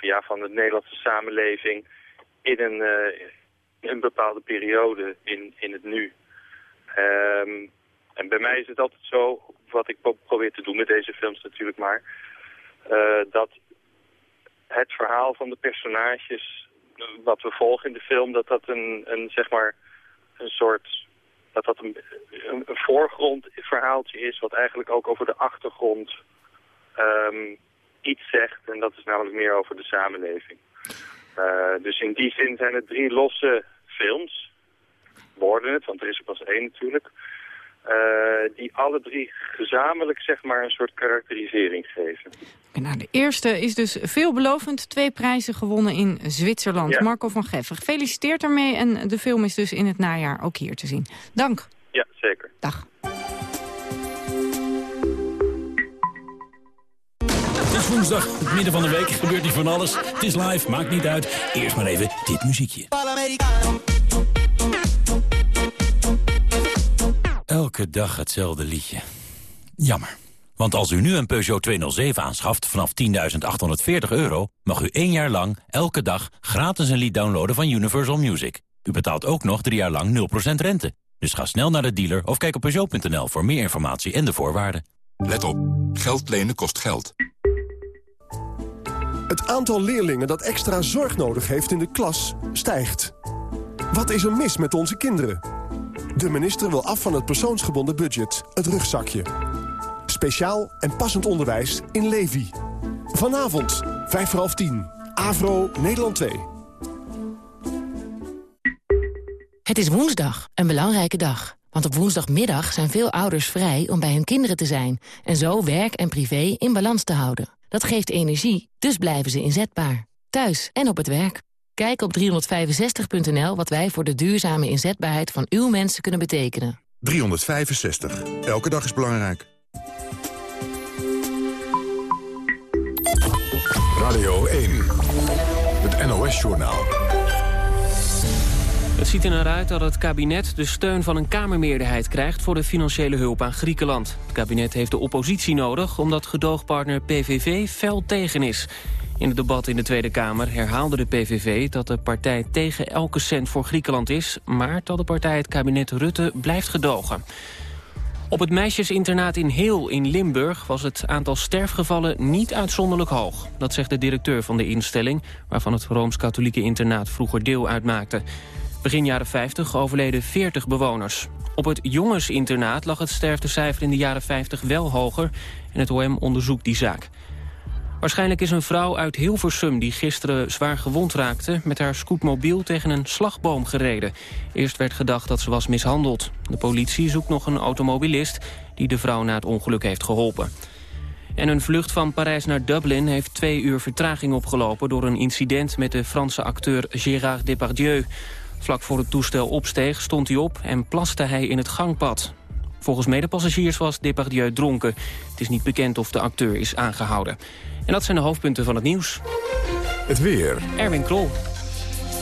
ja, van de Nederlandse samenleving in een, een bepaalde periode in, in het nu. Um, en bij mij is het altijd zo, wat ik probeer te doen met deze films natuurlijk maar, uh, dat het verhaal van de personages wat we volgen in de film, dat dat een, een zeg maar, een soort, dat dat een, een, voorgrondverhaaltje is, wat eigenlijk ook over de achtergrond um, iets zegt. En dat is namelijk meer over de samenleving. Uh, dus in die zin zijn het drie losse films, worden het, want er is er pas één natuurlijk. Uh, die alle drie gezamenlijk zeg maar een soort karakterisering geven. Nou, de eerste is dus veelbelovend. Twee prijzen gewonnen in Zwitserland. Ja. Marco van Geffen, gefeliciteerd daarmee. En de film is dus in het najaar ook hier te zien. Dank. Ja, zeker. Dag. Het is woensdag, het midden van de week. Gebeurt niet van alles. Het is live, maakt niet uit. Eerst maar even dit muziekje. Elke dag hetzelfde liedje. Jammer. Want als u nu een Peugeot 207 aanschaft vanaf 10.840 euro... mag u één jaar lang, elke dag, gratis een lied downloaden van Universal Music. U betaalt ook nog drie jaar lang 0% rente. Dus ga snel naar de dealer of kijk op Peugeot.nl voor meer informatie en de voorwaarden. Let op. Geld lenen kost geld. Het aantal leerlingen dat extra zorg nodig heeft in de klas stijgt. Wat is er mis met onze kinderen? De minister wil af van het persoonsgebonden budget, het rugzakje. Speciaal en passend onderwijs in Levi. Vanavond, 5 voor half 10. Avro, Nederland 2. Het is woensdag, een belangrijke dag. Want op woensdagmiddag zijn veel ouders vrij om bij hun kinderen te zijn... en zo werk en privé in balans te houden. Dat geeft energie, dus blijven ze inzetbaar. Thuis en op het werk. Kijk op 365.nl wat wij voor de duurzame inzetbaarheid van uw mensen kunnen betekenen. 365. Elke dag is belangrijk. Radio 1. Het NOS-journaal. Het ziet er naar uit dat het kabinet de steun van een Kamermeerderheid krijgt... voor de financiële hulp aan Griekenland. Het kabinet heeft de oppositie nodig... omdat gedoogpartner PVV fel tegen is. In het debat in de Tweede Kamer herhaalde de PVV dat de partij tegen elke cent voor Griekenland is... maar dat de partij het kabinet Rutte blijft gedogen. Op het meisjesinternaat in Heel in Limburg was het aantal sterfgevallen niet uitzonderlijk hoog. Dat zegt de directeur van de instelling, waarvan het Rooms-Katholieke internaat vroeger deel uitmaakte. Begin jaren 50 overleden 40 bewoners. Op het jongensinternaat lag het sterftecijfer in de jaren 50 wel hoger en het OM onderzoekt die zaak. Waarschijnlijk is een vrouw uit Hilversum die gisteren zwaar gewond raakte... met haar scootmobiel tegen een slagboom gereden. Eerst werd gedacht dat ze was mishandeld. De politie zoekt nog een automobilist die de vrouw na het ongeluk heeft geholpen. En een vlucht van Parijs naar Dublin heeft twee uur vertraging opgelopen... door een incident met de Franse acteur Gérard Depardieu. Vlak voor het toestel opsteeg stond hij op en plaste hij in het gangpad. Volgens medepassagiers was Depardieu dronken. Het is niet bekend of de acteur is aangehouden. En dat zijn de hoofdpunten van het nieuws. Het weer. Erwin Krol.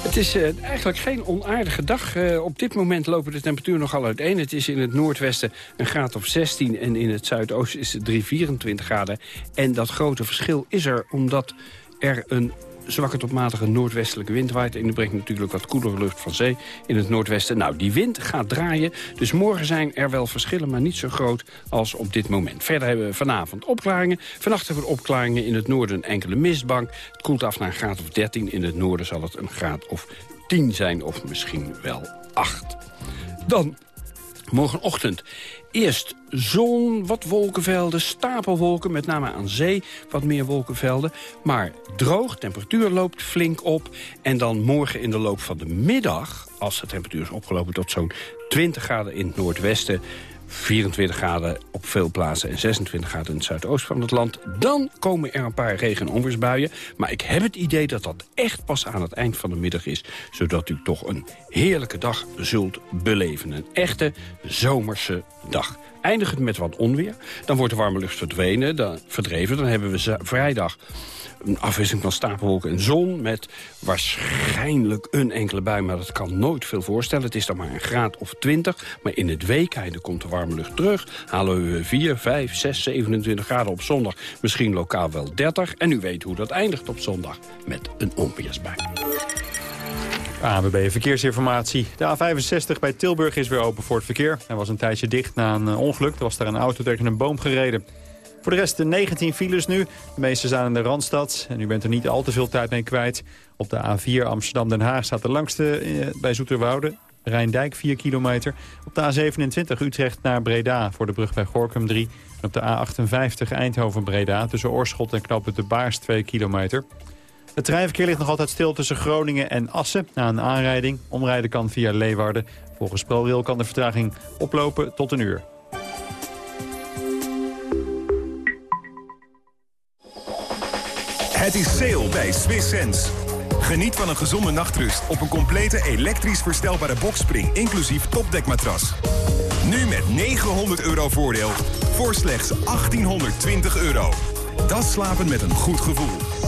Het is uh, eigenlijk geen onaardige dag. Uh, op dit moment lopen de temperatuur nogal uiteen. Het is in het noordwesten een graad of 16 en in het zuidoosten is het 3, 24 graden. En dat grote verschil is er omdat er een zwakke tot matige noordwestelijke wind waait. En die brengt natuurlijk wat koelere lucht van zee in het noordwesten. Nou, die wind gaat draaien. Dus morgen zijn er wel verschillen, maar niet zo groot als op dit moment. Verder hebben we vanavond opklaringen. Vannacht hebben we opklaringen in het noorden enkele mistbank. Het koelt af naar een graad of 13. In het noorden zal het een graad of 10 zijn, of misschien wel 8. Dan morgenochtend Eerst zon, wat wolkenvelden, stapelwolken, met name aan zee wat meer wolkenvelden. Maar droog, temperatuur loopt flink op. En dan morgen in de loop van de middag, als de temperatuur is opgelopen tot zo'n 20 graden in het noordwesten 24 graden op veel plaatsen en 26 graden in het zuidoosten van het land. Dan komen er een paar regen- en onweersbuien. Maar ik heb het idee dat dat echt pas aan het eind van de middag is. Zodat u toch een heerlijke dag zult beleven. Een echte zomerse dag. Eindigt het met wat onweer, dan wordt de warme lucht verdwenen, dan, verdreven. Dan hebben we vrijdag een afwisseling van stapelwolken en zon... met waarschijnlijk een enkele bui, maar dat kan nooit veel voorstellen. Het is dan maar een graad of 20. Maar in het weekende komt de warme lucht terug. Halen we 4, 5, 6, 27 graden op zondag. Misschien lokaal wel 30. En u weet hoe dat eindigt op zondag met een onweersbui. ANWB Verkeersinformatie. De A65 bij Tilburg is weer open voor het verkeer. Hij was een tijdje dicht na een eh, ongeluk. Er was daar een auto tegen een boom gereden. Voor de rest de 19 files nu. De meeste staan in de Randstad. En u bent er niet al te veel tijd mee kwijt. Op de A4 Amsterdam-Den Haag staat de langste eh, bij Zoeterwoude. Rijndijk 4 kilometer. Op de A27 Utrecht naar Breda voor de brug bij Gorkum 3. En op de A58 Eindhoven-Breda tussen Oorschot en Knoppen de Baars 2 kilometer. Het treinverkeer ligt nog altijd stil tussen Groningen en Assen na een aanrijding. Omrijden kan via Leeuwarden. Volgens ProRail kan de vertraging oplopen tot een uur. Het is sale bij Swiss Sense. Geniet van een gezonde nachtrust op een complete elektrisch verstelbare bokspring... inclusief topdekmatras. Nu met 900 euro voordeel voor slechts 1820 euro. Dat slapen met een goed gevoel.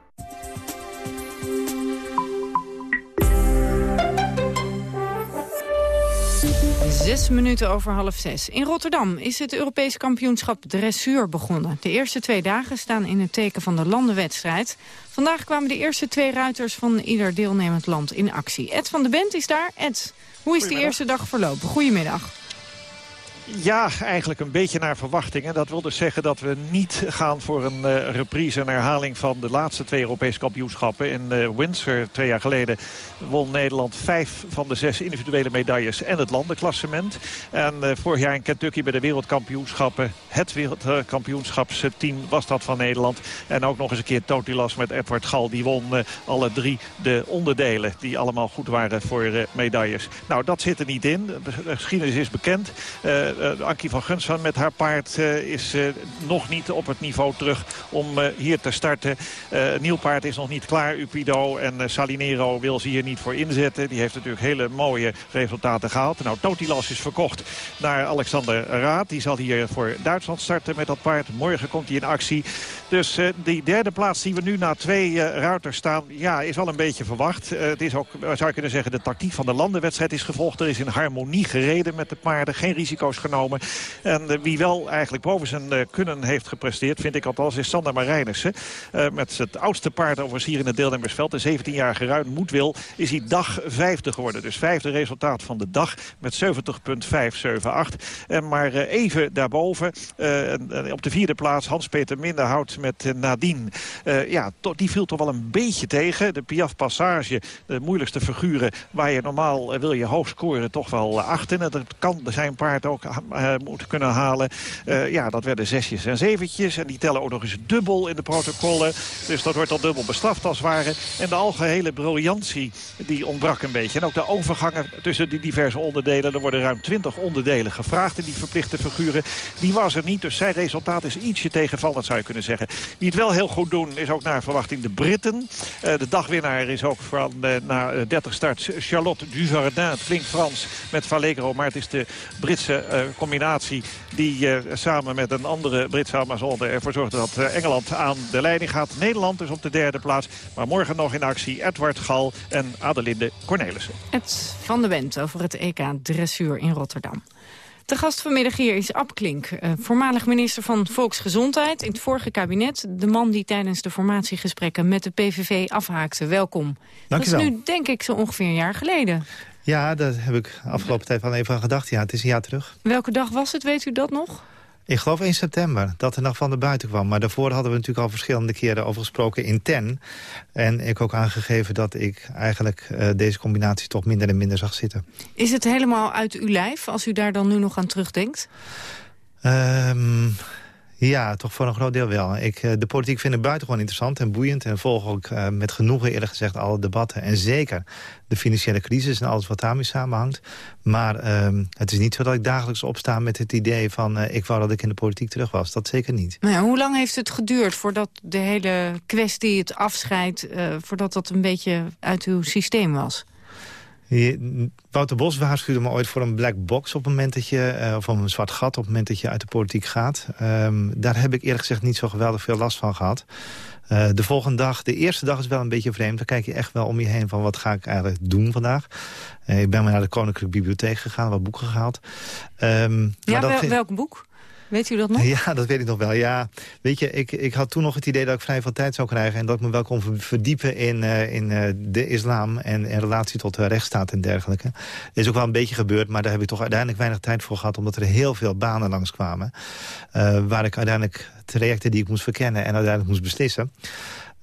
Zes minuten over half zes. In Rotterdam is het Europese kampioenschap dressuur begonnen. De eerste twee dagen staan in het teken van de landenwedstrijd. Vandaag kwamen de eerste twee ruiters van ieder deelnemend land in actie. Ed van de Bent is daar. Ed, hoe is de eerste dag verlopen? Goedemiddag. Ja, eigenlijk een beetje naar verwachtingen. Dat wil dus zeggen dat we niet gaan voor een uh, reprise, een herhaling van de laatste twee Europese kampioenschappen. In uh, Windsor twee jaar geleden won Nederland vijf van de zes individuele medailles en het landenklassement. En uh, vorig jaar in Kentucky bij de wereldkampioenschappen, het wereldkampioenschapsteam was dat van Nederland. En ook nog eens een keer Totilas met Edward Gal. Die won alle drie de onderdelen die allemaal goed waren voor medailles. Nou, dat zit er niet in. De geschiedenis is bekend. Uh, Ankie van Gunsvan met haar paard uh, is nog niet op het niveau terug om hier te starten. Nieuw paard is nog niet klaar, Upido. En Salinero wil ze hier niet voor inzetten. Die heeft natuurlijk hele mooie resultaten gehaald. Nou, Totilas is verkocht naar Alexander Raad. Die zal hier voor Duitsland starten met dat paard. Morgen komt hij in actie. Dus die derde plaats die we nu na twee ruiters staan, ja, is al een beetje verwacht. het is ook, zou je kunnen zeggen, de tactiek van de landenwedstrijd is gevolgd. Er is in harmonie gereden met de paarden. Geen risico's genomen. En uh, wie wel eigenlijk boven zijn uh, kunnen heeft gepresteerd, vind ik althans, is Sander Marijnissen. Uh, met het oudste paard overigens hier in het deelnemersveld. De 17-jarige Ruin Moedwil is hij dag vijfde geworden. Dus vijfde resultaat van de dag met 70.578. En maar even daarboven, op de vierde plaats, Hans-Peter Minderhout met Nadine. ja, die viel toch wel een beetje tegen. De Piaf Passage, de moeilijkste figuren waar je normaal wil je hoog scoren toch wel acht in. Dat kan zijn paard ook moeten kunnen halen. Ja, dat werden zesjes en zeventjes. En die tellen ook nog eens dubbel in de protocollen. Dus dat wordt al dubbel bestraft als het ware. En de algehele briljantie, die ontbrak een beetje. En ook de overgangen tussen die diverse onderdelen. Er worden ruim 20 onderdelen gevraagd in die verplichte figuren. Die was er niet, dus zijn resultaat is ietsje tegenvallend zou je kunnen zeggen. Die het wel heel goed doen is ook naar verwachting de Britten. Uh, de dagwinnaar is ook van na 30 starts Charlotte Dujardin. Het klinkt Frans met Vallegro, maar het is de Britse combinatie die samen met een andere Britse Amazone ervoor zorgt dat Engeland aan de leiding gaat. Nederland dus op de derde plaats. Maar morgen nog in actie Edward Gal en Adelinde Cornelissen. Het van de Went over het EK Dressuur in Rotterdam. De gast vanmiddag hier is Ab Klink, uh, voormalig minister van Volksgezondheid in het vorige kabinet. De man die tijdens de formatiegesprekken met de PVV afhaakte. Welkom. Dank dat is nu denk ik zo ongeveer een jaar geleden. Ja, daar heb ik afgelopen tijd van even aan gedacht. Ja, het is een jaar terug. Welke dag was het, weet u dat nog? Ik geloof 1 september, dat er nog van de buiten kwam. Maar daarvoor hadden we natuurlijk al verschillende keren over gesproken intern. En ik ook aangegeven dat ik eigenlijk uh, deze combinatie toch minder en minder zag zitten. Is het helemaal uit uw lijf, als u daar dan nu nog aan terugdenkt? Um, ja, toch voor een groot deel wel. Ik, eh, de politiek vind ik buitengewoon interessant en boeiend... en volg ook uh, met genoegen eerlijk gezegd alle debatten. En zeker de financiële crisis en alles wat daarmee samenhangt. Maar uh, het is niet zo dat ik dagelijks opsta met het idee van... Uh, ik wou dat ik in de politiek terug was. Dat zeker niet. Ja, hoe lang heeft het geduurd voordat de hele kwestie, het afscheid... voordat dat een beetje uit uw systeem was? Wouter Bos waarschuwde me ooit voor een black box op het moment dat je, uh, of een zwart gat op het moment dat je uit de politiek gaat. Um, daar heb ik eerlijk gezegd niet zo geweldig veel last van gehad. Uh, de volgende dag, de eerste dag is wel een beetje vreemd. Dan kijk je echt wel om je heen van wat ga ik eigenlijk doen vandaag. Uh, ik ben maar naar de Koninklijke Bibliotheek gegaan, wat boeken gehaald. Um, ja, maar wel, welk boek? Weet u dat nog? Ja, dat weet ik nog wel. Ja, weet je, ik, ik had toen nog het idee dat ik vrij veel tijd zou krijgen... en dat ik me wel kon verdiepen in, uh, in uh, de islam en in relatie tot de rechtsstaat en dergelijke. Dat is ook wel een beetje gebeurd, maar daar heb ik toch uiteindelijk weinig tijd voor gehad... omdat er heel veel banen langskwamen. Uh, waar ik uiteindelijk trajecten die ik moest verkennen en uiteindelijk moest beslissen.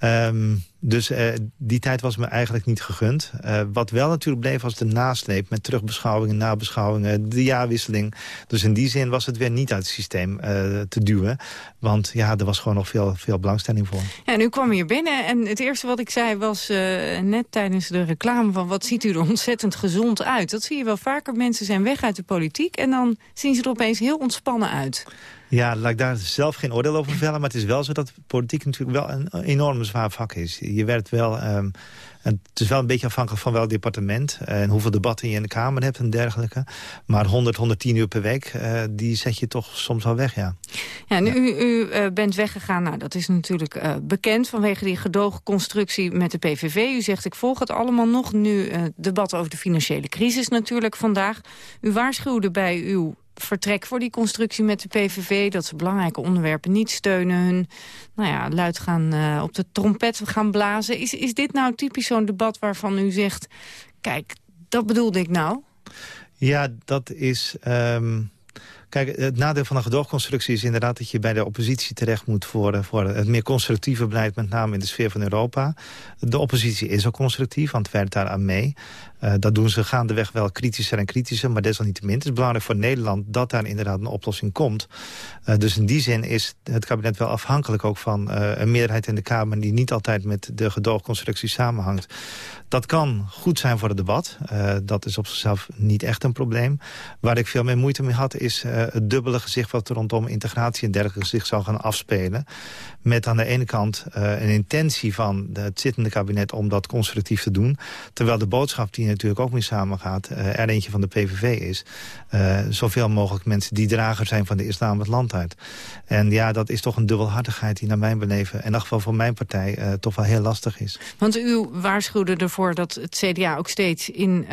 Um, dus uh, die tijd was me eigenlijk niet gegund. Uh, wat wel natuurlijk bleef was de nasleep met terugbeschouwingen, nabeschouwingen, de jaarwisseling. Dus in die zin was het weer niet uit het systeem uh, te duwen. Want ja, er was gewoon nog veel, veel belangstelling voor. Ja, nu kwam hier binnen en het eerste wat ik zei was net tijdens de reclame van... wat ziet u er ontzettend gezond uit. Dat zie je wel vaker. Mensen zijn weg uit de politiek en dan zien ze er opeens heel ontspannen uit. Ja, laat ik daar zelf geen oordeel over vellen. Maar het is wel zo dat politiek natuurlijk wel een enorm zwaar vak is. Je werkt wel... Um, het is wel een beetje afhankelijk van welk departement... en hoeveel debatten je in de Kamer hebt en dergelijke. Maar 100, 110 uur per week, uh, die zet je toch soms wel weg, ja. Ja, nu u, u uh, bent weggegaan, nou, dat is natuurlijk uh, bekend... vanwege die gedoogconstructie met de PVV. U zegt, ik volg het allemaal nog. Nu debat over de financiële crisis natuurlijk vandaag. U waarschuwde bij uw vertrek voor die constructie met de PVV... dat ze belangrijke onderwerpen niet steunen, hun nou ja, luid gaan uh, op de trompet gaan blazen. Is, is dit nou typisch zo'n debat waarvan u zegt... kijk, dat bedoelde ik nou? Ja, dat is... Um... Kijk, het nadeel van een gedoogconstructie is inderdaad dat je bij de oppositie terecht moet voor, voor het meer constructieve beleid, met name in de sfeer van Europa. De oppositie is ook constructief, want werkt daar aan mee. Uh, dat doen ze gaandeweg wel kritischer en kritischer, maar desalniettemin. Het is belangrijk voor Nederland dat daar inderdaad een oplossing komt. Uh, dus in die zin is het kabinet wel afhankelijk ook van uh, een meerderheid in de Kamer... die niet altijd met de gedoogconstructie samenhangt. Dat kan goed zijn voor het debat. dat is op zichzelf niet echt een probleem. Waar ik veel meer moeite mee had is het dubbele gezicht... wat rondom integratie en dergelijke zich zou gaan afspelen. Met aan de ene kant een intentie van het zittende kabinet om dat constructief te doen. Terwijl de boodschap die natuurlijk ook mee samengaat... Uh, er eentje van de PVV is. Uh, zoveel mogelijk mensen die drager zijn van de islam het land uit. En ja, dat is toch een dubbelhartigheid die naar mijn beleven... in ieder geval voor mijn partij uh, toch wel heel lastig is. Want u waarschuwde ervoor dat het CDA ook steeds in,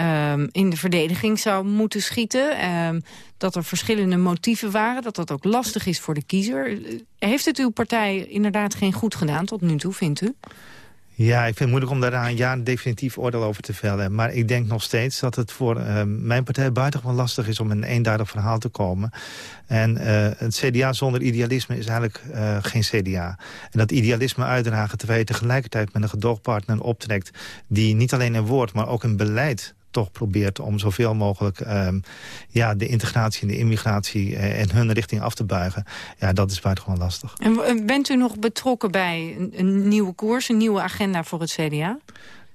in de verdediging zou moeten schieten. Uh, dat er verschillende motieven waren, dat dat ook lastig is voor de kiezer. Heeft het uw partij inderdaad geen goed gedaan tot nu toe, vindt u? Ja, ik vind het moeilijk om daar een jaar definitief oordeel over te vellen. Maar ik denk nog steeds dat het voor uh, mijn partij buitengewoon lastig is... om een eenduidig verhaal te komen. En uh, het CDA zonder idealisme is eigenlijk uh, geen CDA. En dat idealisme uitdragen terwijl je tegelijkertijd met een gedoogpartner optrekt... die niet alleen in woord, maar ook in beleid toch probeert om zoveel mogelijk um, ja, de integratie en de immigratie uh, en hun richting af te buigen. Ja, dat is buitengewoon lastig. En bent u nog betrokken bij een, een nieuwe koers, een nieuwe agenda voor het CDA?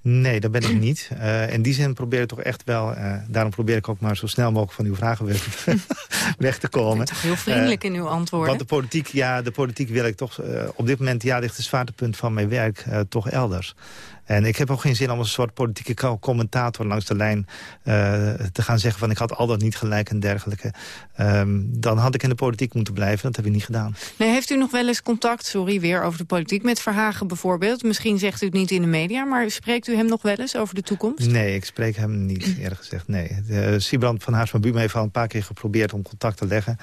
Nee, dat ben ik niet. Uh, in die zin probeer ik toch echt wel... Uh, daarom probeer ik ook maar zo snel mogelijk van uw vragen weg, te komen. toch heel vriendelijk uh, in uw antwoorden. Want de politiek, ja, de politiek wil ik toch... op dit moment ja, ligt het zwaartepunt van mijn werk toch elders. En ik heb ook geen zin om een soort politieke commentator langs de lijn uh, te gaan zeggen van ik had al dat niet gelijk en dergelijke. Um, dan had ik in de politiek moeten blijven. Dat heb ik niet gedaan. Nee, heeft u nog wel eens contact, sorry weer over de politiek, met Verhagen bijvoorbeeld? Misschien zegt u het niet in de media, maar spreekt u hem nog wel eens over de toekomst? Nee, ik spreek hem niet, eerlijk gezegd. Nee. Uh, Siebrand van Haarsma Buma heeft al een paar keer geprobeerd om contact te leggen.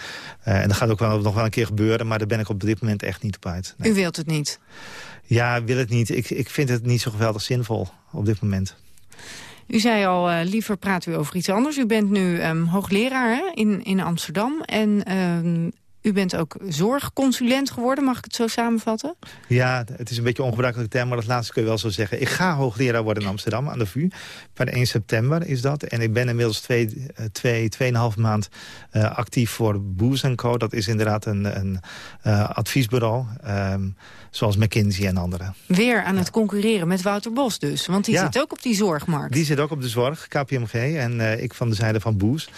Uh, en dat gaat ook wel, nog wel een keer gebeuren, maar daar ben ik op dit moment echt niet op uit. Nee. U wilt het niet? Ja, wil het niet. Ik, ik vind het niet zo geweldig zinvol op dit moment. U zei al, uh, liever praat u over iets anders. U bent nu um, hoogleraar hè, in, in Amsterdam. En um, U bent ook zorgconsulent geworden, mag ik het zo samenvatten? Ja, het is een beetje een ongebruikelijk term, maar dat laatste kun je wel zo zeggen. Ik ga hoogleraar worden in Amsterdam aan de VU. Per 1 september is dat. En ik ben inmiddels twee, eh, twee, maand uh, actief voor Boos Co. Dat is inderdaad een, een uh, adviesbureau. Um, zoals McKinsey en anderen. Weer aan het concurreren met Wouter Bos dus. Want die zit ook op die zorgmarkt. Die zit ook op de zorg, KPMG. En uh, ik van de zijde van Boes.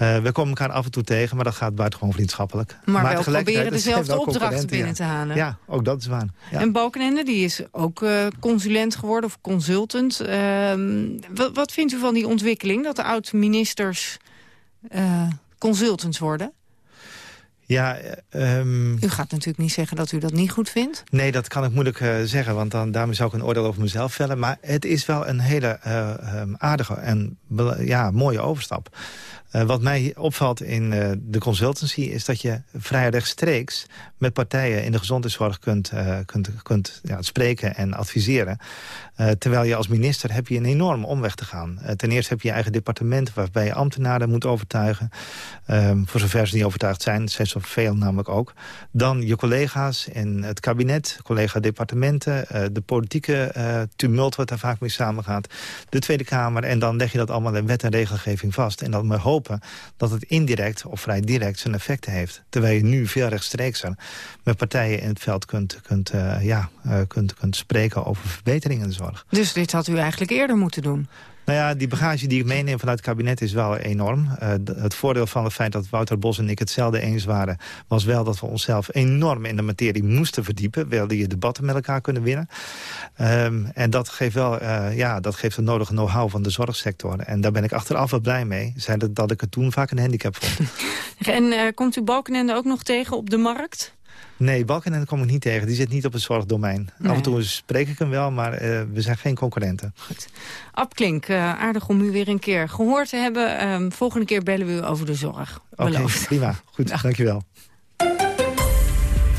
Uh, we komen elkaar af en toe tegen, maar dat gaat buitengewoon vriendschappelijk. Maar, maar wel proberen dezelfde opdrachten binnen te halen. Ja, ook dat is waar. Ja. En Balkenende, die is ook uh, consulent geworden of consultant. Ehm, wat, wat vindt u van die ontwikkeling dat de oud-ministers consultants worden? Ja, um... U gaat natuurlijk niet zeggen dat u dat niet goed vindt? Nee, dat kan ik moeilijk uh, zeggen, want dan, daarmee zou ik een oordeel over mezelf vellen. Maar het is wel een hele uh, aardige en ja, mooie overstap. Uh, wat mij opvalt in uh, de consultancy is dat je vrij rechtstreeks met partijen in de gezondheidszorg kunt, uh, kunt, kunt ja, spreken en adviseren. terwijl je als minister heb je een enorme omweg te gaan. ten eerste heb je je eigen departement waarbij je ambtenaren moet overtuigen. Ehm, voor zover ze niet overtuigd zijn, zijn ze veel namelijk ook. Dan je collega's in het kabinet, collega-departementen, de politieke tumult wat daar vaak mee samengaat. De Tweede Kamer en dan leg je dat allemaal in wet en regelgeving vast. En dan met dat het indirect of vrij direct zijn effecten heeft. Terwijl je nu veel rechtstreekser met partijen in het veld kunt, kunt, uh, ja, uh, kunt, kunt spreken over verbeteringen in de zorg. Dus dit had u eigenlijk eerder moeten doen? Nou ja, die bagage die ik meeneem vanuit het kabinet is wel enorm. Uh, het voordeel van het feit dat Wouter Bos en ik hetzelfde eens waren... was wel dat we onszelf enorm in de materie moesten verdiepen... wilde je debatten met elkaar kunnen winnen. Um, en dat geeft wel uh, ja, dat geeft de nodige know-how van de zorgsector. En daar ben ik achteraf wel blij mee. Zei dat, dat ik het toen vaak een handicap vond. en uh, komt u Balkenende ook nog tegen op de markt? Nee, Balkenende kom ik niet tegen. Die zit niet op het zorgdomein. Nee. Af en toe spreek ik hem wel, maar uh, we zijn geen concurrenten. Goed. Abklink, uh, aardig om u weer een keer gehoord te hebben. Um, volgende keer bellen we u over de zorg. Oké, okay, prima. Goed, Dag. dankjewel.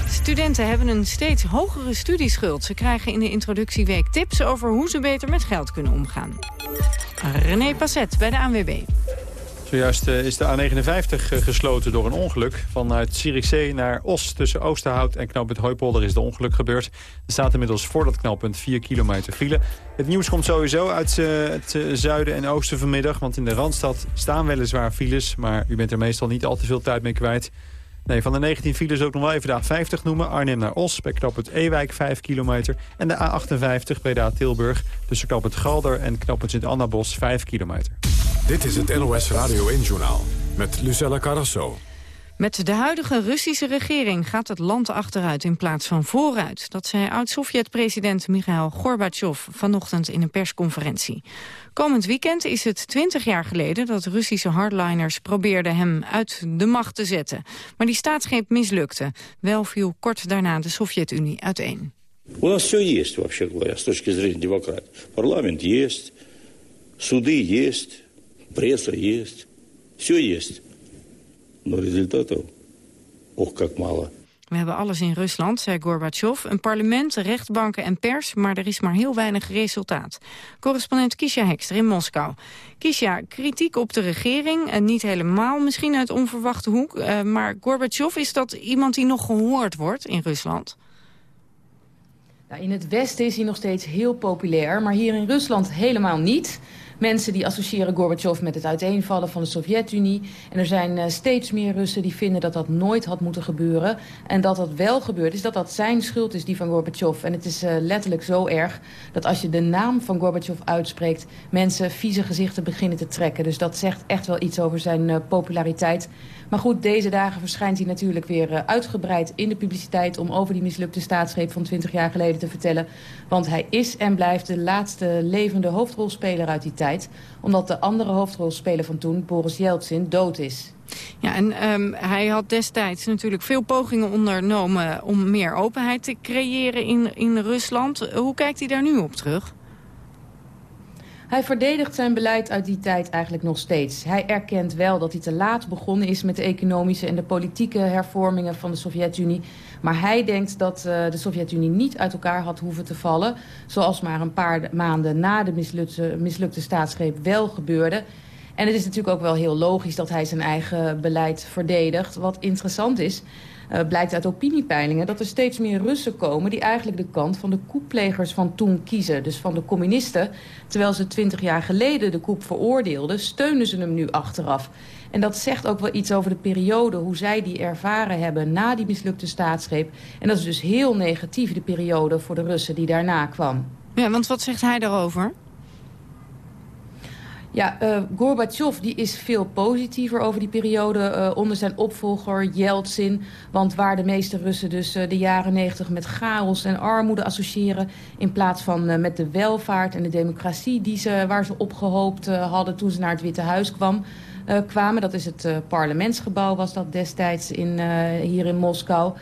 Studenten hebben een steeds hogere studieschuld. Ze krijgen in de introductieweek tips over hoe ze beter met geld kunnen omgaan. René Passet bij de ANWB. Zojuist uh, is de A59 uh, gesloten door een ongeluk. Vanuit Zierikzee naar Os tussen Oosterhout en knooppunt Hooipolder is de ongeluk gebeurd. Er staat inmiddels voor dat knooppunt 4 kilometer file. Het nieuws komt sowieso uit uh, het zuiden en oosten vanmiddag. Want in de Randstad staan weliswaar files. Maar u bent er meestal niet al te veel tijd mee kwijt. Nee, van de 19 files ook nog wel even de A50 noemen. Arnhem naar Os, bij knooppunt Ewijk 5 kilometer. En de A58 bij de Tilburg tussen knooppunt Galder en knooppunt Sint-Annabos 5 kilometer. Dit is het NOS Radio 1-journaal met Lucella Carrasso. Met de huidige Russische regering gaat het land achteruit in plaats van vooruit. Dat zei oud-Sovjet-president Mikhail Gorbachev vanochtend in een persconferentie. Komend weekend is het 20 jaar geleden dat Russische hardliners probeerden hem uit de macht te zetten. Maar die staatsgreep mislukte. Wel viel kort daarna de Sovjet-Unie uiteen. У нас все есть, вообще говоря, с точки зрения демократии. Парламент есть, суды есть, пресса есть, все есть. Но результатов, ох, как мало. We hebben alles in Rusland, zei Gorbachev. Een parlement, rechtbanken en pers, maar er is maar heel weinig resultaat. Correspondent Kisha Hekster in Moskou. Kisha, kritiek op de regering, en niet helemaal misschien uit onverwachte hoek. Uh, maar Gorbachev, is dat iemand die nog gehoord wordt in Rusland? Nou, in het Westen is hij nog steeds heel populair, maar hier in Rusland helemaal niet. Mensen die associëren Gorbachev met het uiteenvallen van de Sovjet-Unie. En er zijn uh, steeds meer Russen die vinden dat dat nooit had moeten gebeuren. En dat dat wel gebeurd is, dat dat zijn schuld is, die van Gorbachev. En het is uh, letterlijk zo erg dat als je de naam van Gorbachev uitspreekt... mensen vieze gezichten beginnen te trekken. Dus dat zegt echt wel iets over zijn uh, populariteit. Maar goed, deze dagen verschijnt hij natuurlijk weer uitgebreid in de publiciteit... om over die mislukte staatsgreep van 20 jaar geleden te vertellen. Want hij is en blijft de laatste levende hoofdrolspeler uit die tijd. Omdat de andere hoofdrolspeler van toen, Boris Yeltsin, dood is. Ja, en um, hij had destijds natuurlijk veel pogingen ondernomen... om meer openheid te creëren in, in Rusland. Hoe kijkt hij daar nu op terug? Hij verdedigt zijn beleid uit die tijd eigenlijk nog steeds. Hij erkent wel dat hij te laat begonnen is met de economische en de politieke hervormingen van de Sovjet-Unie. Maar hij denkt dat uh, de Sovjet-Unie niet uit elkaar had hoeven te vallen. Zoals maar een paar maanden na de mislukte, mislukte staatsgreep wel gebeurde. En het is natuurlijk ook wel heel logisch dat hij zijn eigen beleid verdedigt. Wat interessant is, uh, blijkt uit opiniepeilingen dat er steeds meer Russen komen... die eigenlijk de kant van de koeplegers van toen kiezen. Dus van de communisten. Terwijl ze twintig jaar geleden de koep veroordeelden... steunen ze hem nu achteraf. En dat zegt ook wel iets over de periode, hoe zij die ervaren hebben... na die mislukte staatsgreep. En dat is dus heel negatief, de periode voor de Russen die daarna kwam. Ja, want wat zegt hij daarover? Ja, uh, Gorbachev die is veel positiever over die periode uh, onder zijn opvolger Yeltsin. Want waar de meeste Russen dus uh, de jaren negentig met chaos en armoede associëren... in plaats van met de welvaart en de democratie die ze, waar ze opgehoopt hadden toen ze naar het Witte Huis kwam, kwamen. Dat is het parlementsgebouw was dat destijds in, hier in Moskou.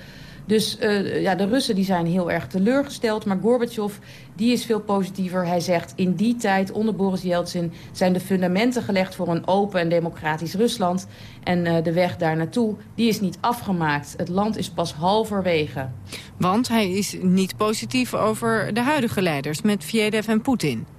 Dus uh, ja, de Russen die zijn heel erg teleurgesteld. Maar Gorbachev die is veel positiever. Hij zegt in die tijd onder Boris Yeltsin zijn de fundamenten gelegd voor een open en democratisch Rusland. En uh, de weg daar naartoe die is niet afgemaakt. Het land is pas halverwege. Want hij is niet positief over de huidige leiders met Viedev en Poetin.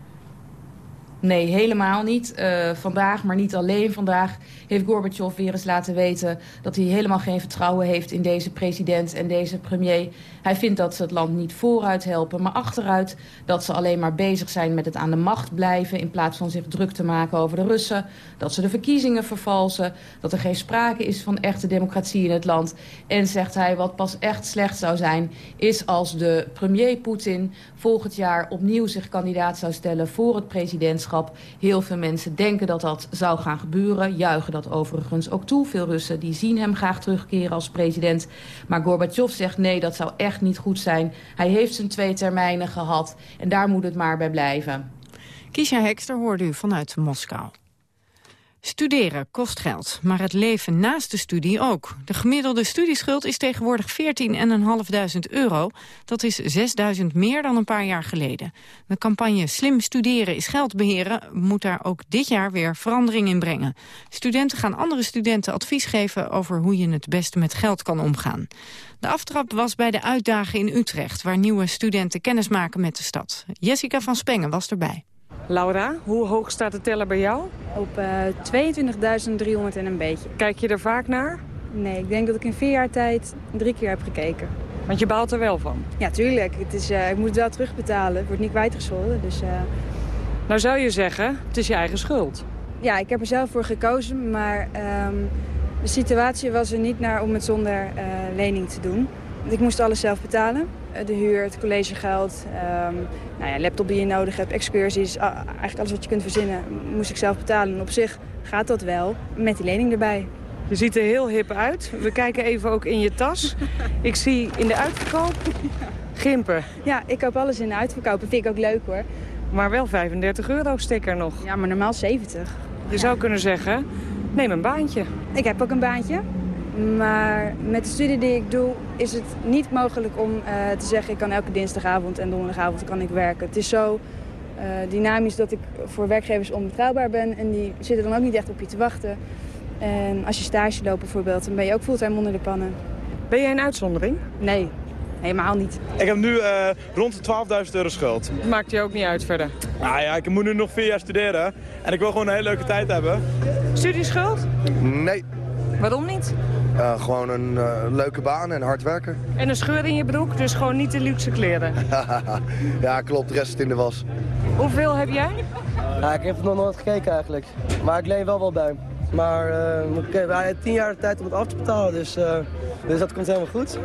Nee, helemaal niet. Uh, vandaag, maar niet alleen vandaag, heeft Gorbachev weer eens laten weten... dat hij helemaal geen vertrouwen heeft in deze president en deze premier. Hij vindt dat ze het land niet vooruit helpen, maar achteruit. Dat ze alleen maar bezig zijn met het aan de macht blijven... in plaats van zich druk te maken over de Russen. Dat ze de verkiezingen vervalsen. Dat er geen sprake is van echte democratie in het land. En zegt hij, wat pas echt slecht zou zijn... is als de premier Poetin volgend jaar opnieuw zich kandidaat zou stellen... voor het presidentschap. Heel veel mensen denken dat dat zou gaan gebeuren. Juichen dat overigens ook toe. Veel Russen die zien hem graag terugkeren als president. Maar Gorbachev zegt nee, dat zou echt niet goed zijn. Hij heeft zijn twee termijnen gehad en daar moet het maar bij blijven. Kisha Hekster hoorde u vanuit Moskou. Studeren kost geld, maar het leven naast de studie ook. De gemiddelde studieschuld is tegenwoordig 14.500 euro. Dat is 6.000 meer dan een paar jaar geleden. De campagne Slim studeren is geld beheren... moet daar ook dit jaar weer verandering in brengen. Studenten gaan andere studenten advies geven... over hoe je het beste met geld kan omgaan. De aftrap was bij de uitdagen in Utrecht... waar nieuwe studenten kennis maken met de stad. Jessica van Spengen was erbij. Laura, hoe hoog staat de teller bij jou? Op uh, 22.300 en een beetje. Kijk je er vaak naar? Nee, ik denk dat ik in vier jaar tijd drie keer heb gekeken. Want je baalt er wel van? Ja, tuurlijk. Het is, uh, ik moet het wel terugbetalen. Het wordt niet kwijtgescholden. Dus, uh... Nou zou je zeggen, het is je eigen schuld. Ja, ik heb er zelf voor gekozen. Maar um, de situatie was er niet naar om het zonder lening te doen. Ik moest alles zelf betalen. Eh, de huur, het collegegeld, um, nou ja, laptop die je nodig hebt, excursies. Eigenlijk alles wat je kunt verzinnen moest ik zelf betalen. En op zich gaat dat wel, met die lening erbij. Je ziet er heel hip uit. We kijken even ook in je tas. Ik zie in de uitverkoop gimpen. Ja, ik koop alles in de uitverkoop. Dat vind ik ook leuk hoor. Maar wel 35 euro sticker nog. Ja, maar normaal 70. Je zou kunnen zeggen, neem een baantje. Ik heb ook een baantje. Maar met de studie die ik doe is het niet mogelijk om uh, te zeggen... ik kan elke dinsdagavond en donderdagavond kan ik werken. Het is zo uh, dynamisch dat ik voor werkgevers onbetrouwbaar ben... en die zitten dan ook niet echt op je te wachten. En als je stage loopt bijvoorbeeld, dan ben je ook fulltime onder de pannen. Ben jij een uitzondering? Nee, helemaal niet. Ik heb nu uh, rond de 12.000 euro schuld. Maakt je ook niet uit verder? Nou ja, ik moet nu nog vier jaar studeren. En ik wil gewoon een hele leuke tijd hebben. Studieschuld? Nee. Waarom niet? Uh, gewoon een uh, leuke baan en hard werken. En een scheur in je broek, dus gewoon niet de luxe kleren. ja, klopt. De rest is in de was. Hoeveel heb jij? Ja, ik heb nog nooit gekeken eigenlijk. Maar ik leen wel wel bij. Maar uh, hij heeft tien jaar de tijd om het af te betalen, dus, dus dat komt helemaal goed.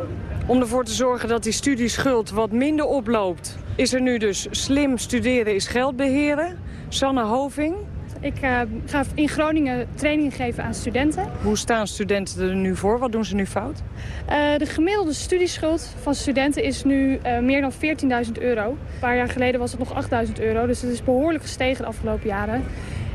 Om ervoor te zorgen dat die studieschuld wat minder oploopt... is er nu dus slim studeren is geld beheren. Sanne Hoving, ik uh, ga in Groningen training geven aan studenten. Hoe staan studenten er nu voor? Wat doen ze nu fout? Uh, de gemiddelde studieschuld van studenten is nu uh, meer dan 14.000 euro. Een paar jaar geleden was het nog 8.000 euro. Dus het is behoorlijk gestegen de afgelopen jaren.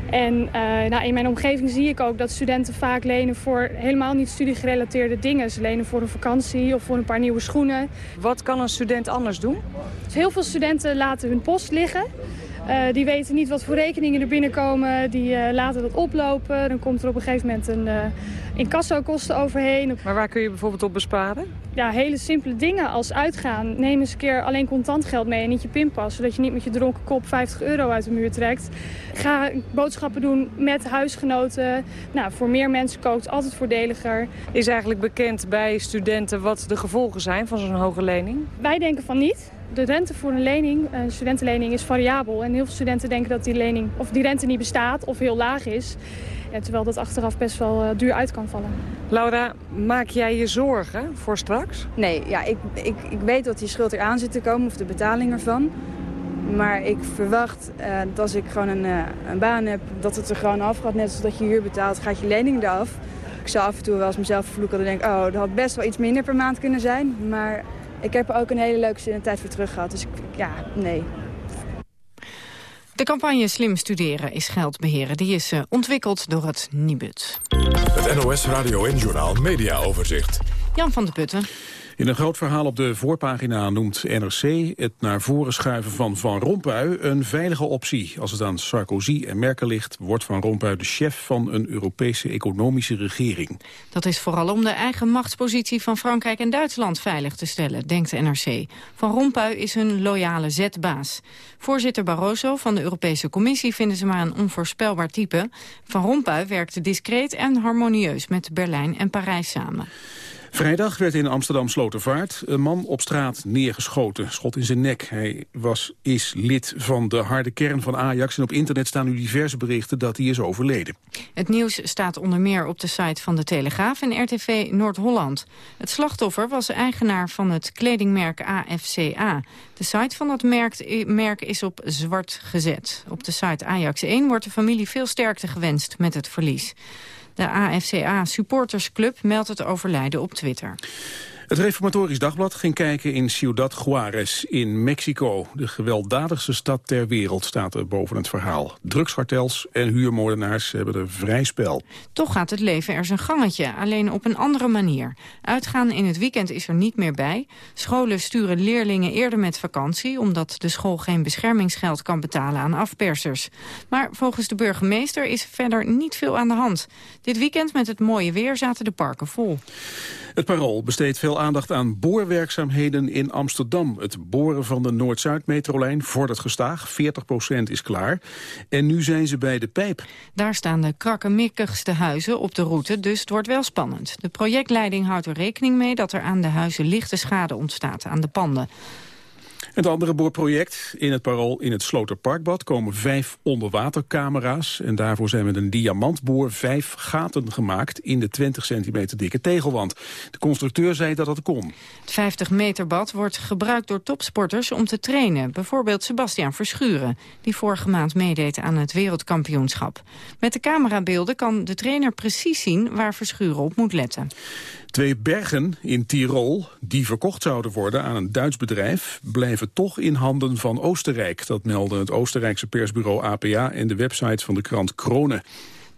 En nou, in mijn omgeving zie ik ook dat studenten vaak lenen voor helemaal niet studiegerelateerde dingen. Ze lenen voor een vakantie of voor een paar nieuwe schoenen. Wat kan een student anders doen? Dus heel veel studenten laten hun post liggen. Uh, die weten niet wat voor rekeningen er binnenkomen. Die uh, laten dat oplopen. Dan komt er op een gegeven moment een uh, incassokosten overheen. Maar waar kun je bijvoorbeeld op besparen? Ja, hele simpele dingen als uitgaan. Neem eens een keer alleen contant geld mee en niet je pinpas. Zodat je niet met je dronken kop 50 euro uit de muur trekt. Ga boodschappen boodschappen doen met huisgenoten. Nou, voor meer mensen kookt altijd voordeliger. Is eigenlijk bekend bij studenten wat de gevolgen zijn van zo'n hoge lening? Wij denken van niet. De rente voor een lening, een studentenlening, is variabel. En heel veel studenten denken dat die, lening, of die rente niet bestaat of heel laag is. Ja, terwijl dat achteraf best wel uh, duur uit kan vallen. Laura, maak jij je zorgen voor straks? Nee, ja, ik, ik, ik weet dat die schuld eraan zit te komen of de betaling ervan. Maar ik verwacht uh, dat als ik gewoon een, uh, een baan heb, dat het er gewoon af gaat. Net zoals dat je huur betaalt, gaat je lening eraf. Ik zou af en toe wel eens mezelf vervloeken dat ik denk, oh, dat had best wel iets minder per maand kunnen zijn. Maar ik heb er ook een hele leuke studententijd voor terug gehad. Dus ik, ja, nee. De campagne Slim Studeren is geld beheren. Die is uh, ontwikkeld door het Nibud. Het NOS Radio en Journaal Media Overzicht. Jan van de Putten. In een groot verhaal op de voorpagina noemt NRC het naar voren schuiven van Van Rompuy een veilige optie. Als het aan Sarkozy en Merkel ligt, wordt Van Rompuy de chef van een Europese economische regering. Dat is vooral om de eigen machtspositie van Frankrijk en Duitsland veilig te stellen, denkt de NRC. Van Rompuy is hun loyale zetbaas. Voorzitter Barroso van de Europese Commissie vinden ze maar een onvoorspelbaar type. Van Rompuy werkte discreet en harmonieus met Berlijn en Parijs samen. Vrijdag werd in Amsterdam Slotervaart een man op straat neergeschoten. Schot in zijn nek. Hij was, is lid van de harde kern van Ajax. En op internet staan nu diverse berichten dat hij is overleden. Het nieuws staat onder meer op de site van de Telegraaf en RTV Noord-Holland. Het slachtoffer was eigenaar van het kledingmerk AFCA. De site van dat merk, merk is op zwart gezet. Op de site Ajax 1 wordt de familie veel sterkte gewenst met het verlies. De AFCA Supportersclub meldt het overlijden op Twitter. Het Reformatorisch Dagblad ging kijken in Ciudad Juarez in Mexico. De gewelddadigste stad ter wereld staat er boven het verhaal. Drugskartels en huurmoordenaars hebben er vrij spel. Toch gaat het leven er zijn gangetje, alleen op een andere manier. Uitgaan in het weekend is er niet meer bij. Scholen sturen leerlingen eerder met vakantie... omdat de school geen beschermingsgeld kan betalen aan afpersers. Maar volgens de burgemeester is verder niet veel aan de hand. Dit weekend met het mooie weer zaten de parken vol. Het Parool besteedt veel aandacht aan boorwerkzaamheden in Amsterdam. Het boren van de Noord-Zuid-metrolijn vordert gestaag. 40% is klaar. En nu zijn ze bij de pijp. Daar staan de krakkemikkigste huizen op de route, dus het wordt wel spannend. De projectleiding houdt er rekening mee dat er aan de huizen lichte schade ontstaat aan de panden. Het andere boorproject in het Parool in het Sloterparkbad komen vijf onderwatercamera's. En daarvoor zijn met een diamantboor vijf gaten gemaakt in de 20 centimeter dikke tegelwand. De constructeur zei dat dat kon. Het 50 meter bad wordt gebruikt door topsporters om te trainen. Bijvoorbeeld Sebastian Verschuren, die vorige maand meedeed aan het wereldkampioenschap. Met de camerabeelden kan de trainer precies zien waar Verschuren op moet letten. Twee bergen in Tirol, die verkocht zouden worden aan een Duits bedrijf, blijven toch in handen van Oostenrijk. Dat melden het Oostenrijkse persbureau APA en de website van de krant Krone.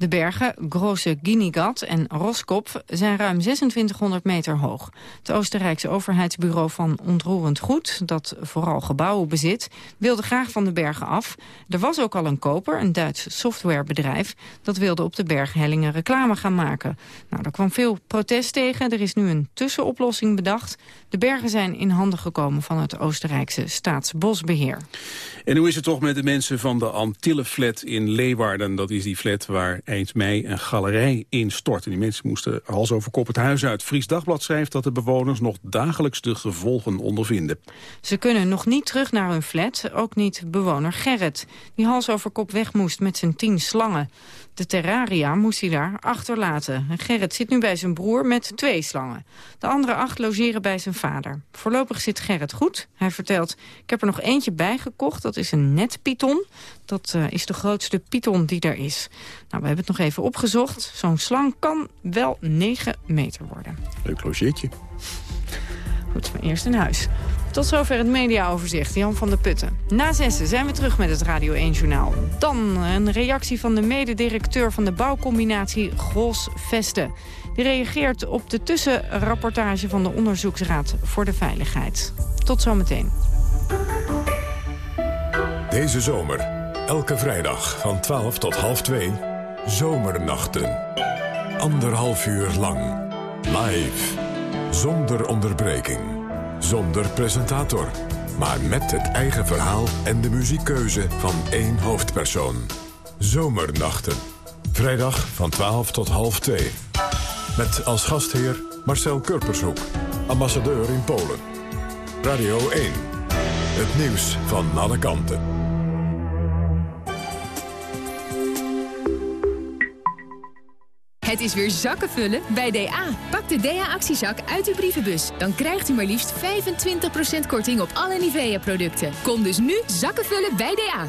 De bergen Große Ginigat en Roskop zijn ruim 2600 meter hoog. Het Oostenrijkse overheidsbureau van Ontroerend Goed, dat vooral gebouwen bezit, wilde graag van de bergen af. Er was ook al een koper, een Duits softwarebedrijf, dat wilde op de berghellingen reclame gaan maken. Nou, er kwam veel protest tegen, er is nu een tussenoplossing bedacht. De bergen zijn in handen gekomen van het Oostenrijkse staatsbosbeheer. En hoe is het toch met de mensen van de Antille-flat in Leeuwarden? Dat is die flat waar eind mei een galerij instort. En die mensen moesten hals over kop het huis uit. Fries Dagblad schrijft dat de bewoners nog dagelijks de gevolgen ondervinden. Ze kunnen nog niet terug naar hun flat, ook niet bewoner Gerrit. Die hals over kop weg moest met zijn tien slangen. De terraria moest hij daar achterlaten. Gerrit zit nu bij zijn broer met twee slangen. De andere acht logeren bij zijn vader. Voorlopig zit Gerrit goed. Hij vertelt, ik heb er nog eentje bij gekocht. Dat is een netpython. Dat uh, is de grootste python die er is. Nou, we hebben het nog even opgezocht. Zo'n slang kan wel 9 meter worden. Leuk logeertje. Goed, maar eerst in huis. Tot zover het mediaoverzicht, Jan van der Putten. Na zessen zijn we terug met het Radio 1-journaal. Dan een reactie van de mededirecteur van de bouwcombinatie Gros Vesten. Die reageert op de tussenrapportage van de Onderzoeksraad voor de Veiligheid. Tot zometeen. Deze zomer, elke vrijdag van 12 tot half 2, Zomernachten. Anderhalf uur lang, live, zonder onderbreking. Zonder presentator, maar met het eigen verhaal en de muziekkeuze van één hoofdpersoon. Zomernachten. Vrijdag van 12 tot half 2. Met als gastheer Marcel Kurpershoek, ambassadeur in Polen. Radio 1. Het nieuws van alle kanten. Het is weer zakken vullen bij DA. Pak de DA-actiezak uit uw brievenbus. Dan krijgt u maar liefst 25% korting op alle Nivea-producten. Kom dus nu zakken vullen bij DA.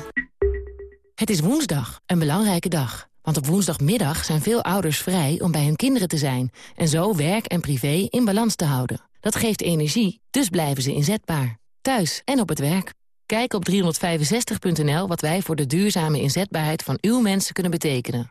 Het is woensdag, een belangrijke dag. Want op woensdagmiddag zijn veel ouders vrij om bij hun kinderen te zijn... en zo werk en privé in balans te houden. Dat geeft energie, dus blijven ze inzetbaar. Thuis en op het werk. Kijk op 365.nl wat wij voor de duurzame inzetbaarheid van uw mensen kunnen betekenen.